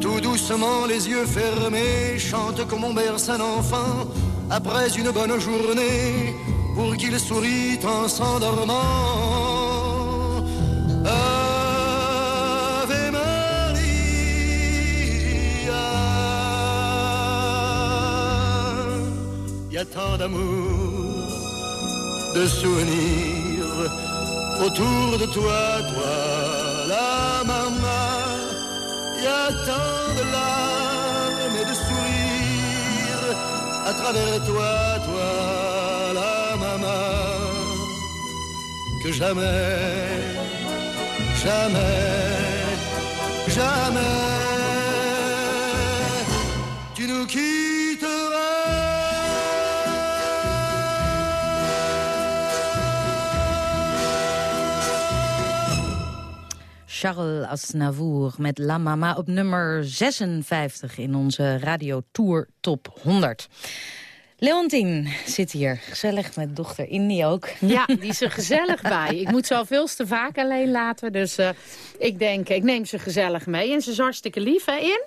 Tout doucement, les yeux fermés, chante comme on berce un enfant après une bonne journée pour qu'il sourit en s'endormant. Tant d'amour, de souvenirs autour de toi, toi, la maman. Y a tant de larmes et de sourires à travers toi, toi, la maman. que jamais, jamais, jamais tu nous Charles Aznavour met La Mama op nummer 56 in onze Radio Tour Top 100. Leontien zit hier, gezellig met dochter Indy ook. Ja, die is er gezellig bij. Ik moet ze al veel te vaak alleen laten. Dus uh, ik denk, ik neem ze gezellig mee. En ze is hartstikke lief, hè, In?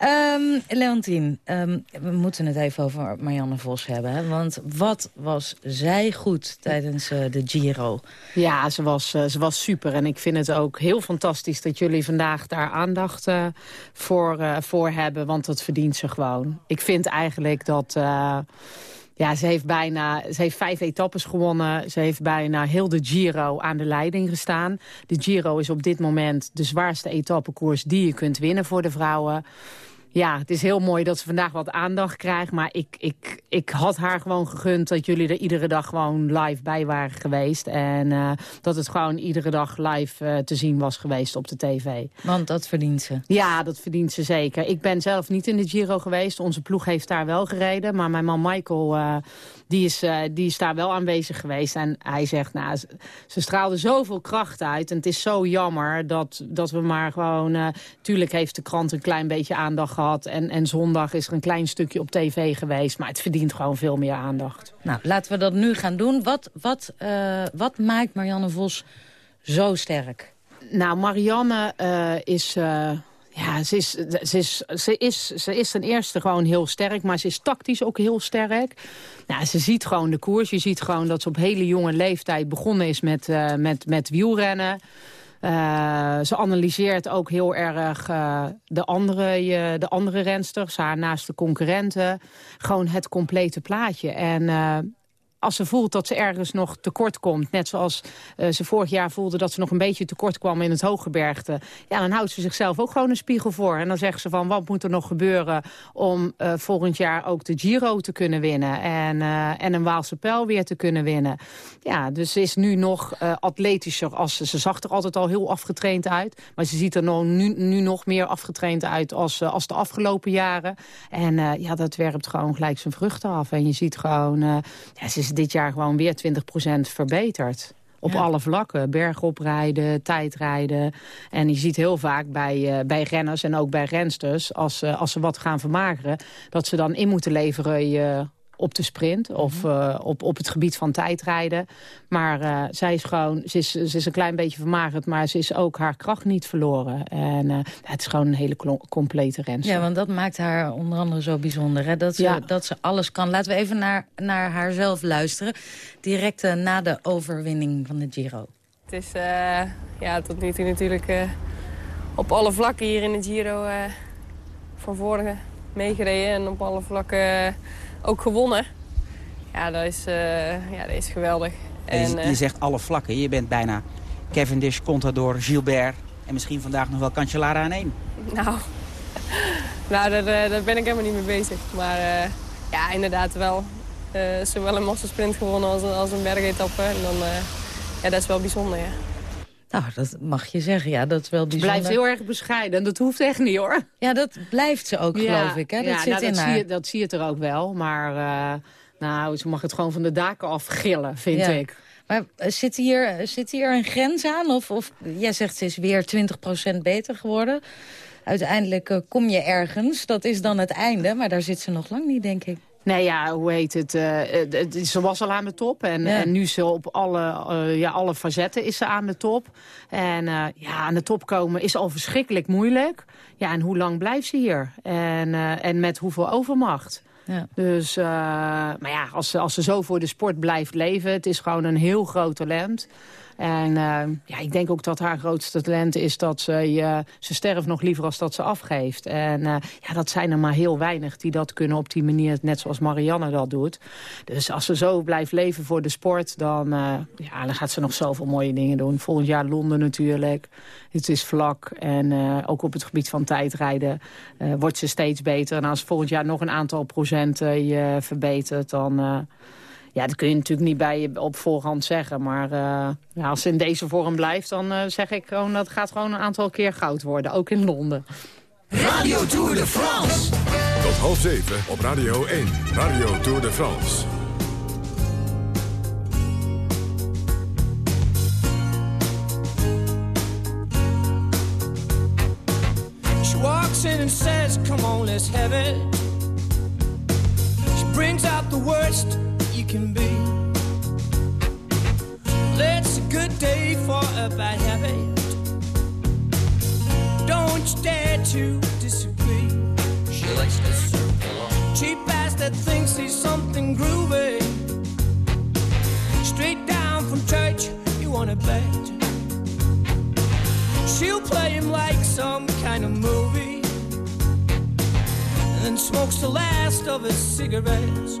Um, Leontien, um, we moeten het even over Marianne Vos hebben. Hè? Want wat was zij goed tijdens uh, de Giro? Ja, ze was, uh, ze was super. En ik vind het ook heel fantastisch dat jullie vandaag daar aandacht uh, voor, voor hebben. Want dat verdient ze gewoon. Ik vind eigenlijk dat... Ja, ze heeft bijna ze heeft vijf etappes gewonnen. Ze heeft bijna heel de Giro aan de leiding gestaan. De Giro is op dit moment de zwaarste etappekoers die je kunt winnen voor de vrouwen ja, het is heel mooi dat ze vandaag wat aandacht krijgt. Maar ik, ik, ik had haar gewoon gegund dat jullie er iedere dag gewoon live bij waren geweest. En uh, dat het gewoon iedere dag live uh, te zien was geweest op de tv. Want dat verdient ze. Ja, dat verdient ze zeker. Ik ben zelf niet in de Giro geweest. Onze ploeg heeft daar wel gereden. Maar mijn man Michael, uh, die, is, die is daar wel aanwezig geweest. En hij zegt, nou, ze, ze straalde zoveel kracht uit. En het is zo jammer dat, dat we maar gewoon... tuurlijk heeft de krant een klein beetje aandacht gehad. En, en zondag is er een klein stukje op tv geweest. Maar het verdient gewoon veel meer aandacht. Nou, laten we dat nu gaan doen. Wat, wat, uh, wat maakt Marianne Vos zo sterk? Nou, Marianne uh, is... Ja, ze is, ze, is, ze, is, ze is ten eerste gewoon heel sterk, maar ze is tactisch ook heel sterk. Nou, ze ziet gewoon de koers. Je ziet gewoon dat ze op hele jonge leeftijd begonnen is met, uh, met, met wielrennen. Uh, ze analyseert ook heel erg uh, de, andere, uh, de andere rensters, haar naast de concurrenten. Gewoon het complete plaatje. En als ze voelt dat ze ergens nog tekort komt... net zoals uh, ze vorig jaar voelde dat ze nog een beetje tekort kwam in het hooggebergte... ja, dan houdt ze zichzelf ook gewoon een spiegel voor. En dan zegt ze van, wat moet er nog gebeuren... om uh, volgend jaar ook de Giro te kunnen winnen... en, uh, en een Waalse pijl weer te kunnen winnen. Ja, dus ze is nu nog atletischer. Als ze, zag er altijd al heel afgetraind uit... maar ze ziet er nu, nu nog meer afgetraind uit als, als de afgelopen jaren. En ja, dat werpt gewoon gelijk zijn vruchten af. En je ziet gewoon... ja, ze is dit jaar gewoon weer 20% verbeterd. Op ja. alle vlakken. Bergoprijden, tijdrijden. En je ziet heel vaak bij, uh, bij renners en ook bij rensters... Als, uh, als ze wat gaan vermageren... dat ze dan in moeten leveren je op de sprint of uh, op, op het gebied van tijdrijden. Maar uh, zij is gewoon, ze is, ze is een klein beetje vermagerd, maar ze is ook haar kracht niet verloren. En uh, het is gewoon een hele complete renster. Ja, want dat maakt haar onder andere zo bijzonder, hè? Dat, ze, ja. dat ze alles kan. Laten we even naar, naar haarzelf luisteren. Direct na de overwinning van de Giro. Het is ja, tot nu toe natuurlijk op alle vlakken hier in de Giro van voren meegereden. En op alle vlakken ook gewonnen. Ja, dat is, uh, ja, dat is geweldig. En, je, je, uh, zegt alle vlakken. Je bent bijna Cavendish, Contador, Gilbert en misschien vandaag nog wel Cancellara aan één. Nou, nou daar, daar, ben ik helemaal niet mee bezig. Maar ja, inderdaad wel. zowel een massasprint gewonnen als, als een bergetappe. En dan, ja, dat is wel bijzonder, ja. Nou, dat mag je zeggen. Ja, dat is wel bijzonder. Blijft heel erg bescheiden. En dat hoeft echt niet, hoor. Ja, dat blijft ze ook, ja, geloof ik. Hè? Dat ja, zit nou, in dat, haar. zie je, dat zie je er ook wel. Maar uh, nou, ze mag het gewoon van de daken afgillen, vind ja. ik. Maar zit hier, zit hier een grens aan? Of, of jij zegt ze is weer 20% beter geworden. Uiteindelijk uh, kom je ergens. Dat is dan het einde. Maar daar zit ze nog lang niet, denk ik. Nee, ja, hoe heet het? Uh, het ze was al aan de top. En, ja. en nu is ze op alle, uh, ja, alle facetten is ze aan de top. En uh, ja, aan de top komen is al verschrikkelijk moeilijk. Ja, en hoe lang blijft ze hier? En, en met hoeveel overmacht? Ja. Dus, maar ja, als ze, als ze zo voor de sport blijft leven... het is gewoon een heel groot talent... En eh, ja, ik denk ook dat haar grootste talent is dat ze, eh, ze sterft nog liever als dat ze afgeeft. En eh, ja, dat zijn er maar heel weinig die dat kunnen op die manier, net zoals Marianne dat doet. Dus als ze zo blijft leven voor de sport, dan, ja, dan gaat ze nog zoveel mooie dingen doen. Volgend jaar Londen natuurlijk. Het is vlak en ook op het gebied van tijdrijden wordt ze steeds beter. En als volgend jaar nog een aantal procenten je verbetert, dan... Ja, dat kun je natuurlijk niet bij je op voorhand zeggen. Maar uh, ja, als ze in deze vorm blijft, dan uh, zeg ik gewoon... dat gaat gewoon een aantal keer goud worden, ook in Londen. Radio Tour de France. Tot half zeven op Radio 1. Radio Tour de France. She walks in and says, come on, let's have it. She brings out the worst can be. It's a good day for a bad habit. Don't you dare to disagree. She likes to along. Cheap ass that thinks he's something groovy. Straight down from church, you wanna bet. She'll play him like some kind of movie. And then smokes the last of his cigarettes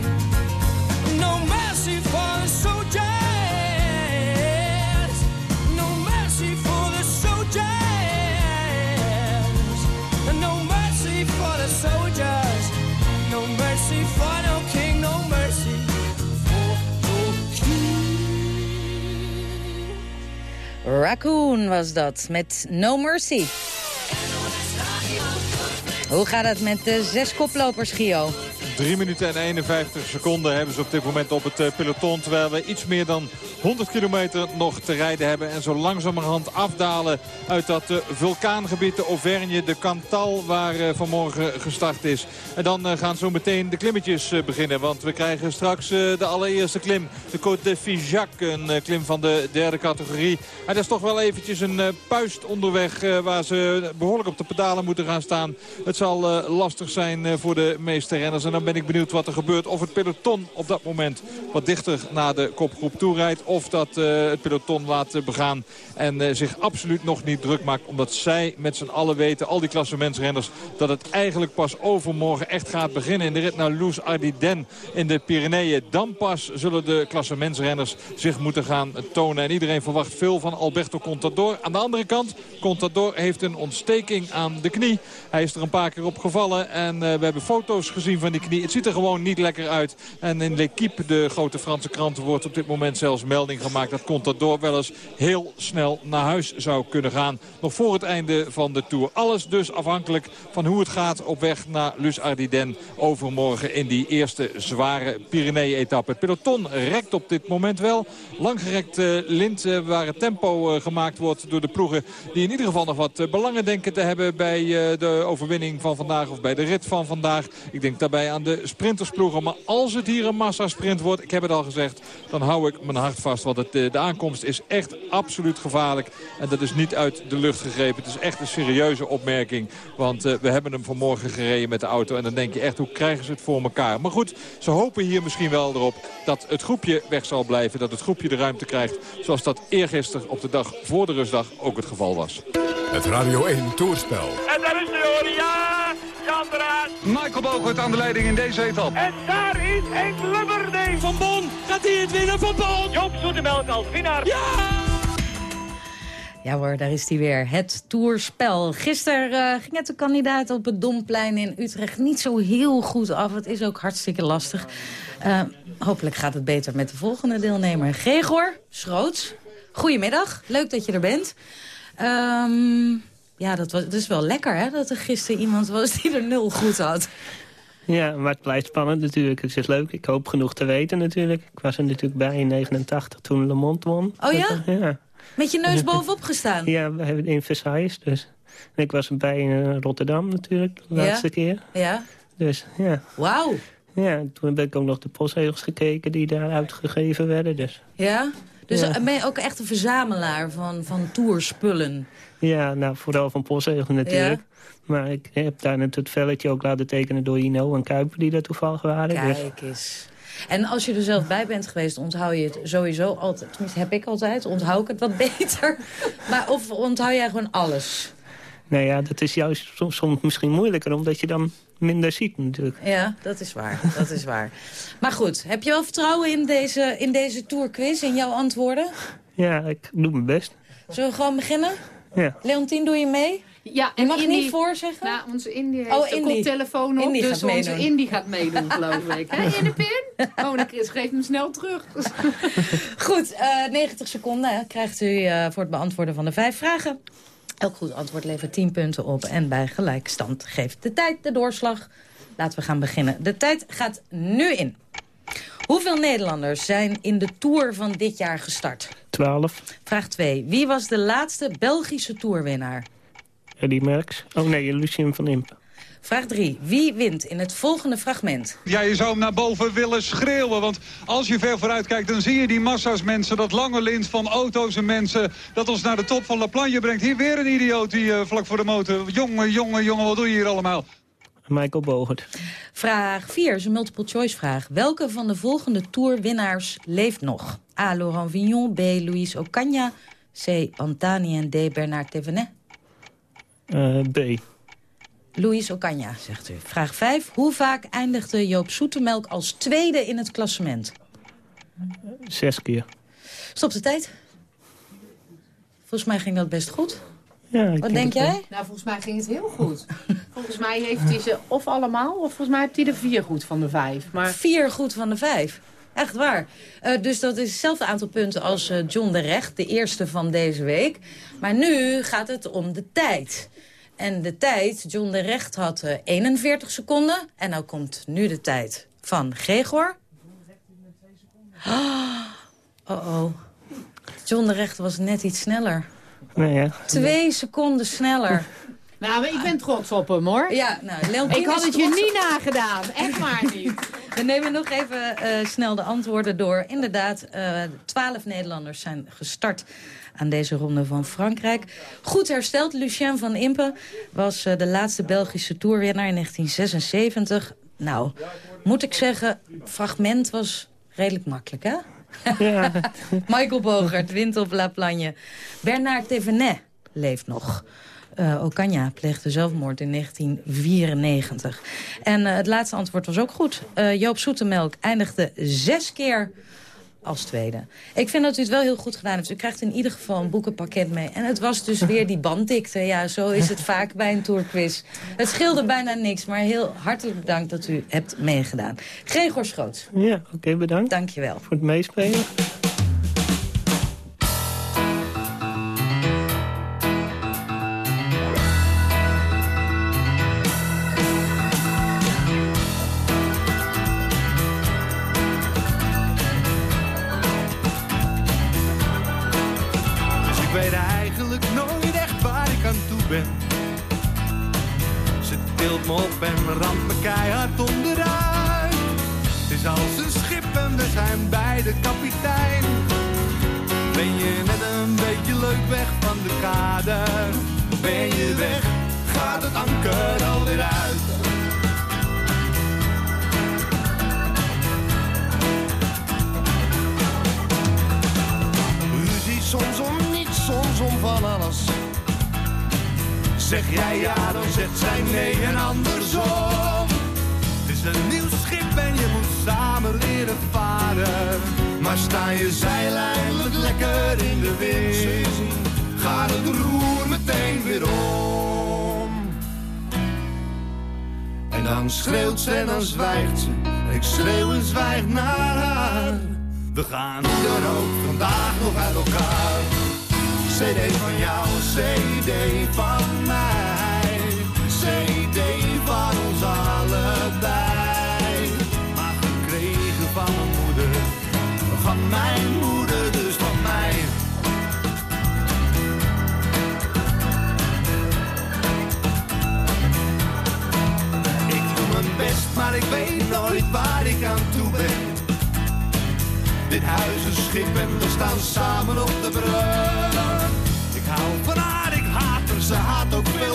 Raccoon was dat, met No Mercy. Hoe gaat het met de zes koplopers, Gio? 3 minuten en 51 seconden hebben ze op dit moment op het eh, peloton. Terwijl we iets meer dan 100 kilometer nog te rijden hebben. En zo langzamerhand afdalen uit dat eh, vulkaangebied, de Auvergne, de Cantal, waar eh, vanmorgen gestart is. En dan gaan zo meteen de klimmetjes beginnen. Want we krijgen straks de allereerste klim. De Côte de Figeac, een klim van de derde categorie. Maar dat is toch wel eventjes een puist onderweg waar ze behoorlijk op de pedalen moeten gaan staan. Het zal lastig zijn voor de meeste renners. En ben ik benieuwd wat er gebeurt. Of het peloton op dat moment wat dichter naar de kopgroep toe rijdt. Of dat eh, het peloton laat eh, begaan. En eh, zich absoluut nog niet druk maakt. Omdat zij met z'n allen weten, al die klassementsrenners... dat het eigenlijk pas overmorgen echt gaat beginnen. In de rit naar Loes Ardiden in de Pyreneeën. Dan pas zullen de klassementsrenners zich moeten gaan tonen. En iedereen verwacht veel van Alberto Contador. Aan de andere kant, Contador heeft een ontsteking aan de knie. Hij is er een paar keer op gevallen. En we hebben foto's gezien van die knie. Het ziet er gewoon niet lekker uit. En in L'Equipe, de grote Franse krant, wordt op dit moment zelfs melding gemaakt... dat Contador wel eens heel snel naar huis zou kunnen gaan. Nog voor het einde van de Tour. Alles dus afhankelijk van hoe het gaat op weg naar Luz Ardiden... overmorgen in die eerste zware Pyrenee-etappe. Het peloton rekt op dit moment wel. Langgerekt eh, lint eh, waar het tempo eh, gemaakt wordt door de ploegen... die in ieder geval nog wat belangen denken te hebben bij de overwinning van vandaag... of bij de rit van vandaag. Ik denk daarbij aan aan de sprintersploegen. Maar als het hier een massasprint wordt, ik heb het al gezegd... dan hou ik mijn hart vast. Want het, de, de aankomst is echt absoluut gevaarlijk. En dat is niet uit de lucht gegrepen. Het is echt een serieuze opmerking. Want uh, we hebben hem vanmorgen gereden met de auto. En dan denk je echt, hoe krijgen ze het voor elkaar? Maar goed, ze hopen hier misschien wel erop dat het groepje weg zal blijven. Dat het groepje de ruimte krijgt. Zoals dat eergisteren op de dag voor de rustdag ook het geval was. Het Radio 1 Toerspel. En daar is de hoor, ja! Jan. Michael Bogert aan de leiding in deze etappe. En daar is Henk Lubberding. Van Bon, gaat hij het winnen van Bon? Joop Zoetemelk als winnaar. Ja! Ja hoor, daar is hij weer. Het toerspel. Gisteren uh, ging het de kandidaat op het Domplein in Utrecht niet zo heel goed af. Het is ook hartstikke lastig. Uh, hopelijk gaat het beter met de volgende deelnemer. Gregor Schroots, goedemiddag. Leuk dat je er bent. Um, ja, dat, was, dat is wel lekker hè, dat er gisteren iemand was die er nul goed had. Ja, maar het blijft spannend natuurlijk. Het is leuk. Ik hoop genoeg te weten natuurlijk. Ik was er natuurlijk bij in 89 toen Le Monde won. Oh ja? ja. Met je neus bovenop gestaan? Ja, we hebben in Versailles dus. En ik was erbij in Rotterdam natuurlijk, de ja? laatste keer. Ja. Dus ja. Wauw. Ja, toen heb ik ook nog de postzegels gekeken die daar uitgegeven werden. Dus. Ja? Dus Ja. ben je ook echt een verzamelaar van, van toerspullen? Ja, nou, vooral van postzegels natuurlijk. Maar ik heb daar net het velletje ook laten tekenen door Ino en Kuiper die daar toevallig waren. Dus. Kijk eens. En als je er zelf bij bent geweest, onthoud je het sowieso altijd. Tenminste, heb ik altijd. Onthoud ik het wat beter. Maar of onthoud jij gewoon alles? Nou ja, dat is juist soms, soms misschien moeilijker, omdat je dan minder ziet natuurlijk. Ja, dat is waar. Dat is waar. Maar goed, heb je wel vertrouwen in deze, in deze tourquiz, in jouw antwoorden? Ja, ik doe mijn best. Zullen we gewoon beginnen? Ja. Leontien, doe je mee? Ja, Je mag Indy- niet voorzeggen? Nou, onze Indy heeft Oh, de Indy. koptelefoon op, Indy dus gaat onze meedoen. Indy gaat meedoen, geloof ik. Hè, in de pin? Oh, dan Chris geeft hem snel terug. Goed, eh 90 seconden krijgt u eh, voor het beantwoorden van de vijf vragen. Elk goed antwoord levert 10 punten op. En bij gelijkstand geeft de tijd de doorslag. Laten we gaan beginnen. De tijd gaat nu in. Hoeveel Nederlanders zijn in de Tour van dit jaar gestart? 12. Vraag 2. Wie was de laatste Belgische Tourwinnaar? Eddie Merckx. Oh nee, Lucien van Impe. Vraag 3. Wie wint in het volgende fragment? Ja, je zou hem naar boven willen schreeuwen. Want als je ver vooruit kijkt, dan zie je die massa's mensen. Dat lange lint van auto's en mensen dat ons naar de top van La Plagne brengt. Hier weer een idioot die eh, vlak voor de motor. Jongen, jongen, jongen, wat doe je hier allemaal? Michael Bogert. Vraag 4 is een multiple choice vraag. Welke van de volgende tourwinnaars leeft nog? A. Laurent Vignon, B. Louis Ocaña, C. Antani en D. Bernard Thévenet. Eh, B. Louis Ocaña, zegt u. Vraag 5. Hoe vaak eindigde Joop Zoetemelk als tweede in het klassement? Zes keer. Stop de tijd. Volgens mij ging dat best goed. Ja, Wat denk wel. jij? Nou, volgens mij ging het heel goed. Volgens mij heeft hij ze of allemaal, of volgens mij heeft hij er vier goed van de vijf. Maar Vier goed van de vijf. Echt waar. Eh, dus dat is hetzelfde aantal punten als eh, John de Recht, de eerste van deze week. Maar nu gaat het om de tijd. En de tijd, John de Recht had eh, 41 seconden. En nou komt nu de tijd van Gregor. Oh oh. John de Recht was net iets sneller. Ja. Twee seconden sneller. Nou, maar ik ben trots op hem, hoor. Ja, nou, Leontien Ik had het je niet nagedaan. Echt maar niet. We nemen nog even eh, snel de antwoorden door. Inderdaad, eh, twaalf Nederlanders zijn gestart aan deze ronde van Frankrijk. Goed hersteld, Lucien van Impe was eh, de laatste Belgische toerwinnaar in 1976. Nou, moet ik zeggen, fragment was redelijk makkelijk, hè? Ja. Michael Bogert wint op La Plagne. Bernard Thévenet leeft nog. Ocaña pleegde zelfmoord in 1994. En eh, het laatste antwoord was ook goed. Eh, Joop Zoetemelk eindigde zes keer als tweede. Ik vind dat u het wel heel goed gedaan heeft. U krijgt in ieder geval een boekenpakket mee. En het was dus weer die banddikte. Ja, zo is het vaak bij een tourquiz. Het scheelde bijna niks, maar heel hartelijk bedankt dat u hebt meegedaan. Gregor Schoots. Ja, oké, bedankt. Dankjewel. Voor het meespelen.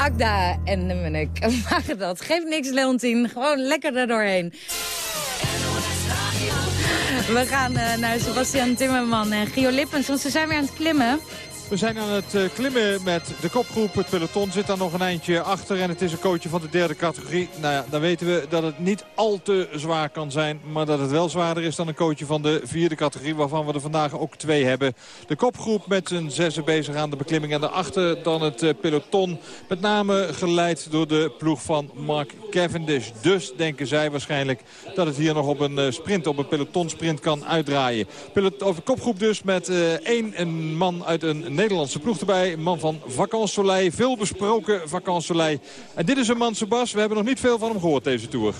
Akda en de Munnik dat. Geeft niks, Leontien. Gewoon lekker er doorheen. We gaan eh, naar Sebastian Timmerman en Gio Lippens, want ze zijn weer aan het klimmen. We zijn aan het eh, klimmen met de kopgroep. Het peloton zit daar nog een eindje achter. En het is een coachje van de derde categorie. Nou ja, dan weten we dat het niet al te zwaar kan zijn. Maar dat het wel zwaarder is dan een coachje van de vierde categorie. Waarvan we er vandaag ook twee hebben. De kopgroep met zijn zessen bezig aan de beklimming. En daarachter dan het eh, peloton. Met name geleid door de ploeg van Mark Cavendish. Dus denken zij waarschijnlijk dat het hier nog op een eh, sprint, op een pelotonsprint kan uitdraaien. Pelot of kopgroep dus met één man uit een Nederlandse ploeg erbij. Man van Vacances Soleil. Veel besproken Vacances Soleil. En dit is een man, Sebas. We hebben nog niet veel van hem gehoord deze Tour.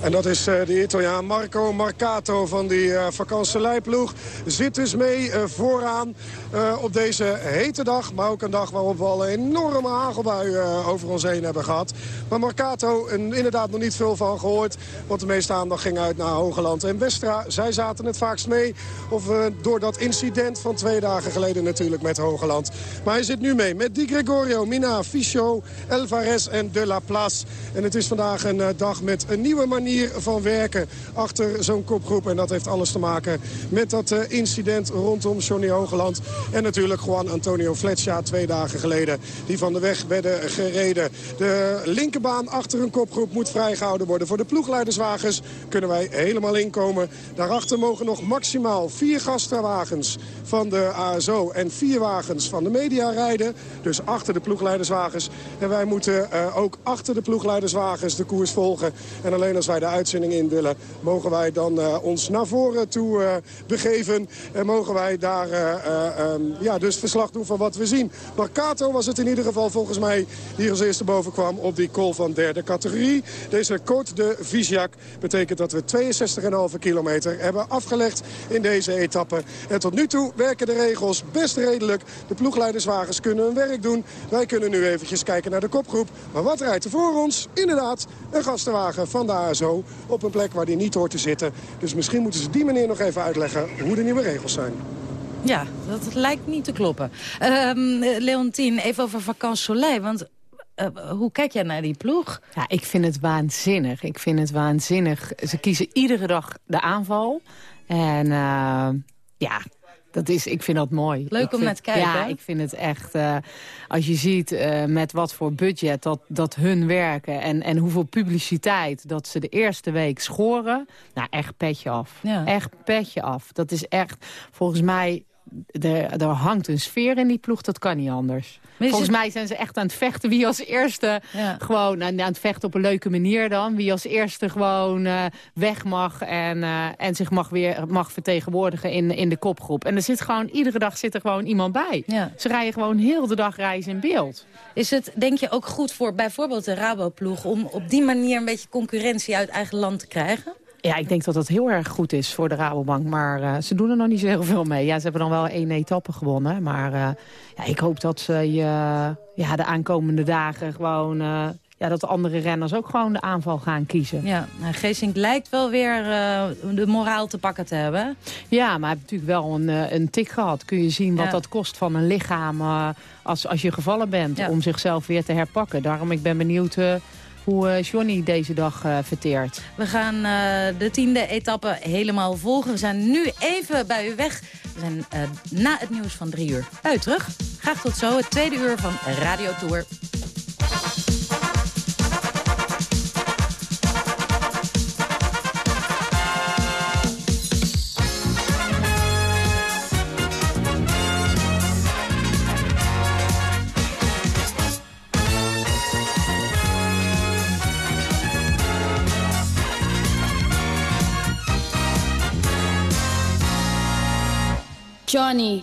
En dat is eh, de Italiaan Marco Marcato van die uh, vakantieleiploeg. Zit dus mee eh, vooraan eh, op deze hete dag. Maar ook een dag waarop we al een enorme hagelbui eh, over ons heen hebben gehad. Maar Marcato, inderdaad nog niet veel van gehoord. Want de meeste aandacht ging uit naar Hogeland en Westra. Zij zaten het vaakst mee. Of eh, door dat incident van twee dagen geleden natuurlijk met Hogeland. Maar hij zit nu mee met Di Gregorio, Mina, Ficho, Alvarez en De La Place. En het is vandaag een eh, dag met een nieuwe manier van werken achter zo'n kopgroep. En dat heeft alles te maken met dat eh, incident rondom Johnny Hogeland. En natuurlijk Juan Antonio Fletcher twee dagen geleden. Die van de weg werden gereden. De linkerbaan achter een kopgroep moet vrijgehouden worden. Voor de ploegleiderswagens kunnen wij helemaal inkomen. Daarachter mogen nog maximaal vier gastenwagens van de ASO en vier wagens van de media rijden. Dus achter de ploegleiderswagens. En wij moeten uh, ook achter de ploegleiderswagens de koers volgen. En alleen als wij de uitzending in willen, mogen wij dan uh, ons naar voren toe uh, begeven. En mogen wij daar um, ja, dus verslag doen van wat we zien. Maar Kato was het in ieder geval volgens mij die als eerste boven kwam op die call van derde categorie. Deze Côte de Vigiac betekent dat we 62,5 kilometer hebben afgelegd in deze etappe. En tot nu toe werken de regels best redelijk. De ploegleiderswagens kunnen hun werk doen. Wij kunnen nu eventjes kijken naar de kopgroep. Maar wat rijdt er voor ons? Inderdaad, een gastenwagen van de op een plek waar die niet hoort te zitten. Dus misschien moeten ze die meneer nog even uitleggen hoe de nieuwe regels zijn. Ja, dat lijkt niet te kloppen. Um, Leontien, even over Vacances Soleil. Want eh, hoe kijk jij naar die ploeg? Ja, ik vind het waanzinnig. Ik vind het waanzinnig. Ze kiezen iedere dag de aanval. En uh, ja, dat is, ik vind dat mooi. Leuk ik om vind, naar te kijken. Ja, ik vind het echt... Uh, als je ziet uh, met wat voor budget dat, dat hun werken... En, en hoeveel publiciteit dat ze de eerste week scoren... Nou, echt petje af. Ja. Echt petje af. Dat is echt, volgens mij... Er, er hangt een sfeer in die ploeg, dat kan niet anders. Volgens mij zijn ze echt aan het vechten. Wie als eerste ja. gewoon aan, aan, het vechten op een leuke manier dan. Wie als eerste gewoon uh, weg mag en, uh, en zich mag weer mag vertegenwoordigen in, in de kopgroep. En er zit gewoon, iedere dag zit er gewoon iemand bij. Ja. Ze rijden gewoon heel de dag reizen in beeld. Is het, denk je, ook goed voor bijvoorbeeld de Rabo-ploeg... om op die manier een beetje concurrentie uit eigen land te krijgen? Ja, ik denk dat dat heel erg goed is voor de Rabobank. Maar uh, ze doen er nog niet zo heel veel mee. Ja, ze hebben dan wel één etappe gewonnen. Maar uh, ja, ik hoop dat ze uh, ja, de aankomende dagen gewoon... ja, dat de andere renners ook gewoon de aanval gaan kiezen. Ja, nou, Geesink lijkt wel weer de moraal te pakken te hebben. Ja, maar hij heeft natuurlijk wel een, een tik gehad. Kun je zien wat ja. dat kost van een lichaam als, als je gevallen bent... Ja. om zichzelf weer te herpakken. Daarom ik ben benieuwd hoe uh, Johnny deze dag uh, verteert. We gaan uh, de tiende etappe helemaal volgen. We zijn nu even bij u weg. We zijn na het nieuws van drie uur bij u terug. Graag tot zo, het tweede uur van Radio Tour. Johnny.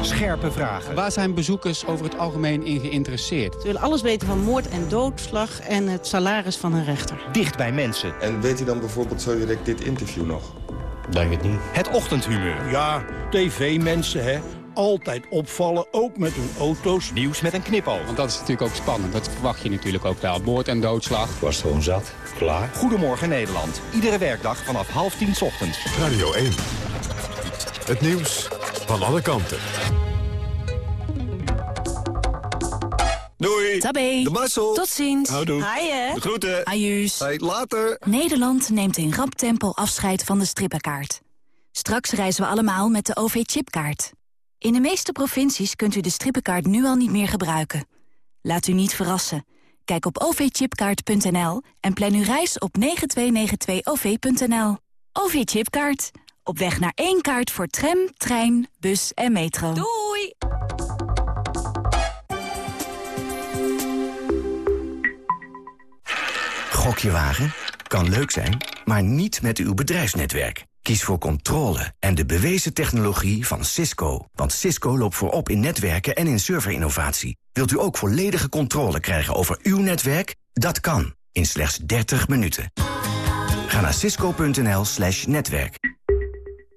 Scherpe vragen. Waar zijn bezoekers over het algemeen in geïnteresseerd? Ze willen alles weten van moord en doodslag en het salaris van een rechter. Dicht bij mensen. En weet hij dan bijvoorbeeld zo direct dit interview nog? Denk het niet. Het ochtendhumeur. Ja, tv-mensen, hè. Altijd opvallen, ook met hun auto's. Nieuws met een knipoog. Want dat is natuurlijk ook spannend. Dat verwacht je natuurlijk ook wel. Moord en doodslag. Ik was gewoon zat. Klaar. Goedemorgen Nederland. Iedere werkdag vanaf half tien ochtends. Radio 1. Het nieuws van alle kanten. Doei. Tabé. De Marcel. Tot ziens. Houdoe. Haaien. De groeten. Ajuus. Hey, later. Nederland neemt in rap tempo afscheid van de strippenkaart. Straks reizen we allemaal met de OV-chipkaart. In de meeste provincies kunt u de strippenkaart nu al niet meer gebruiken. Laat u niet verrassen. Kijk op ovchipkaart.nl en plan uw reis op 9292-OV.nl. OV-chipkaart. Op weg naar één kaart voor tram, trein, bus en metro. Doei! Gokje wagen? Kan leuk zijn, maar niet met uw bedrijfsnetwerk. Kies voor controle en de bewezen technologie van Cisco. Want Cisco loopt voorop in netwerken en in serverinnovatie. Wilt u ook volledige controle krijgen over uw netwerk? Dat kan, in slechts 30 minuten. Ga naar cisco.nl slash netwerk.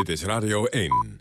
Dit is Radio 1.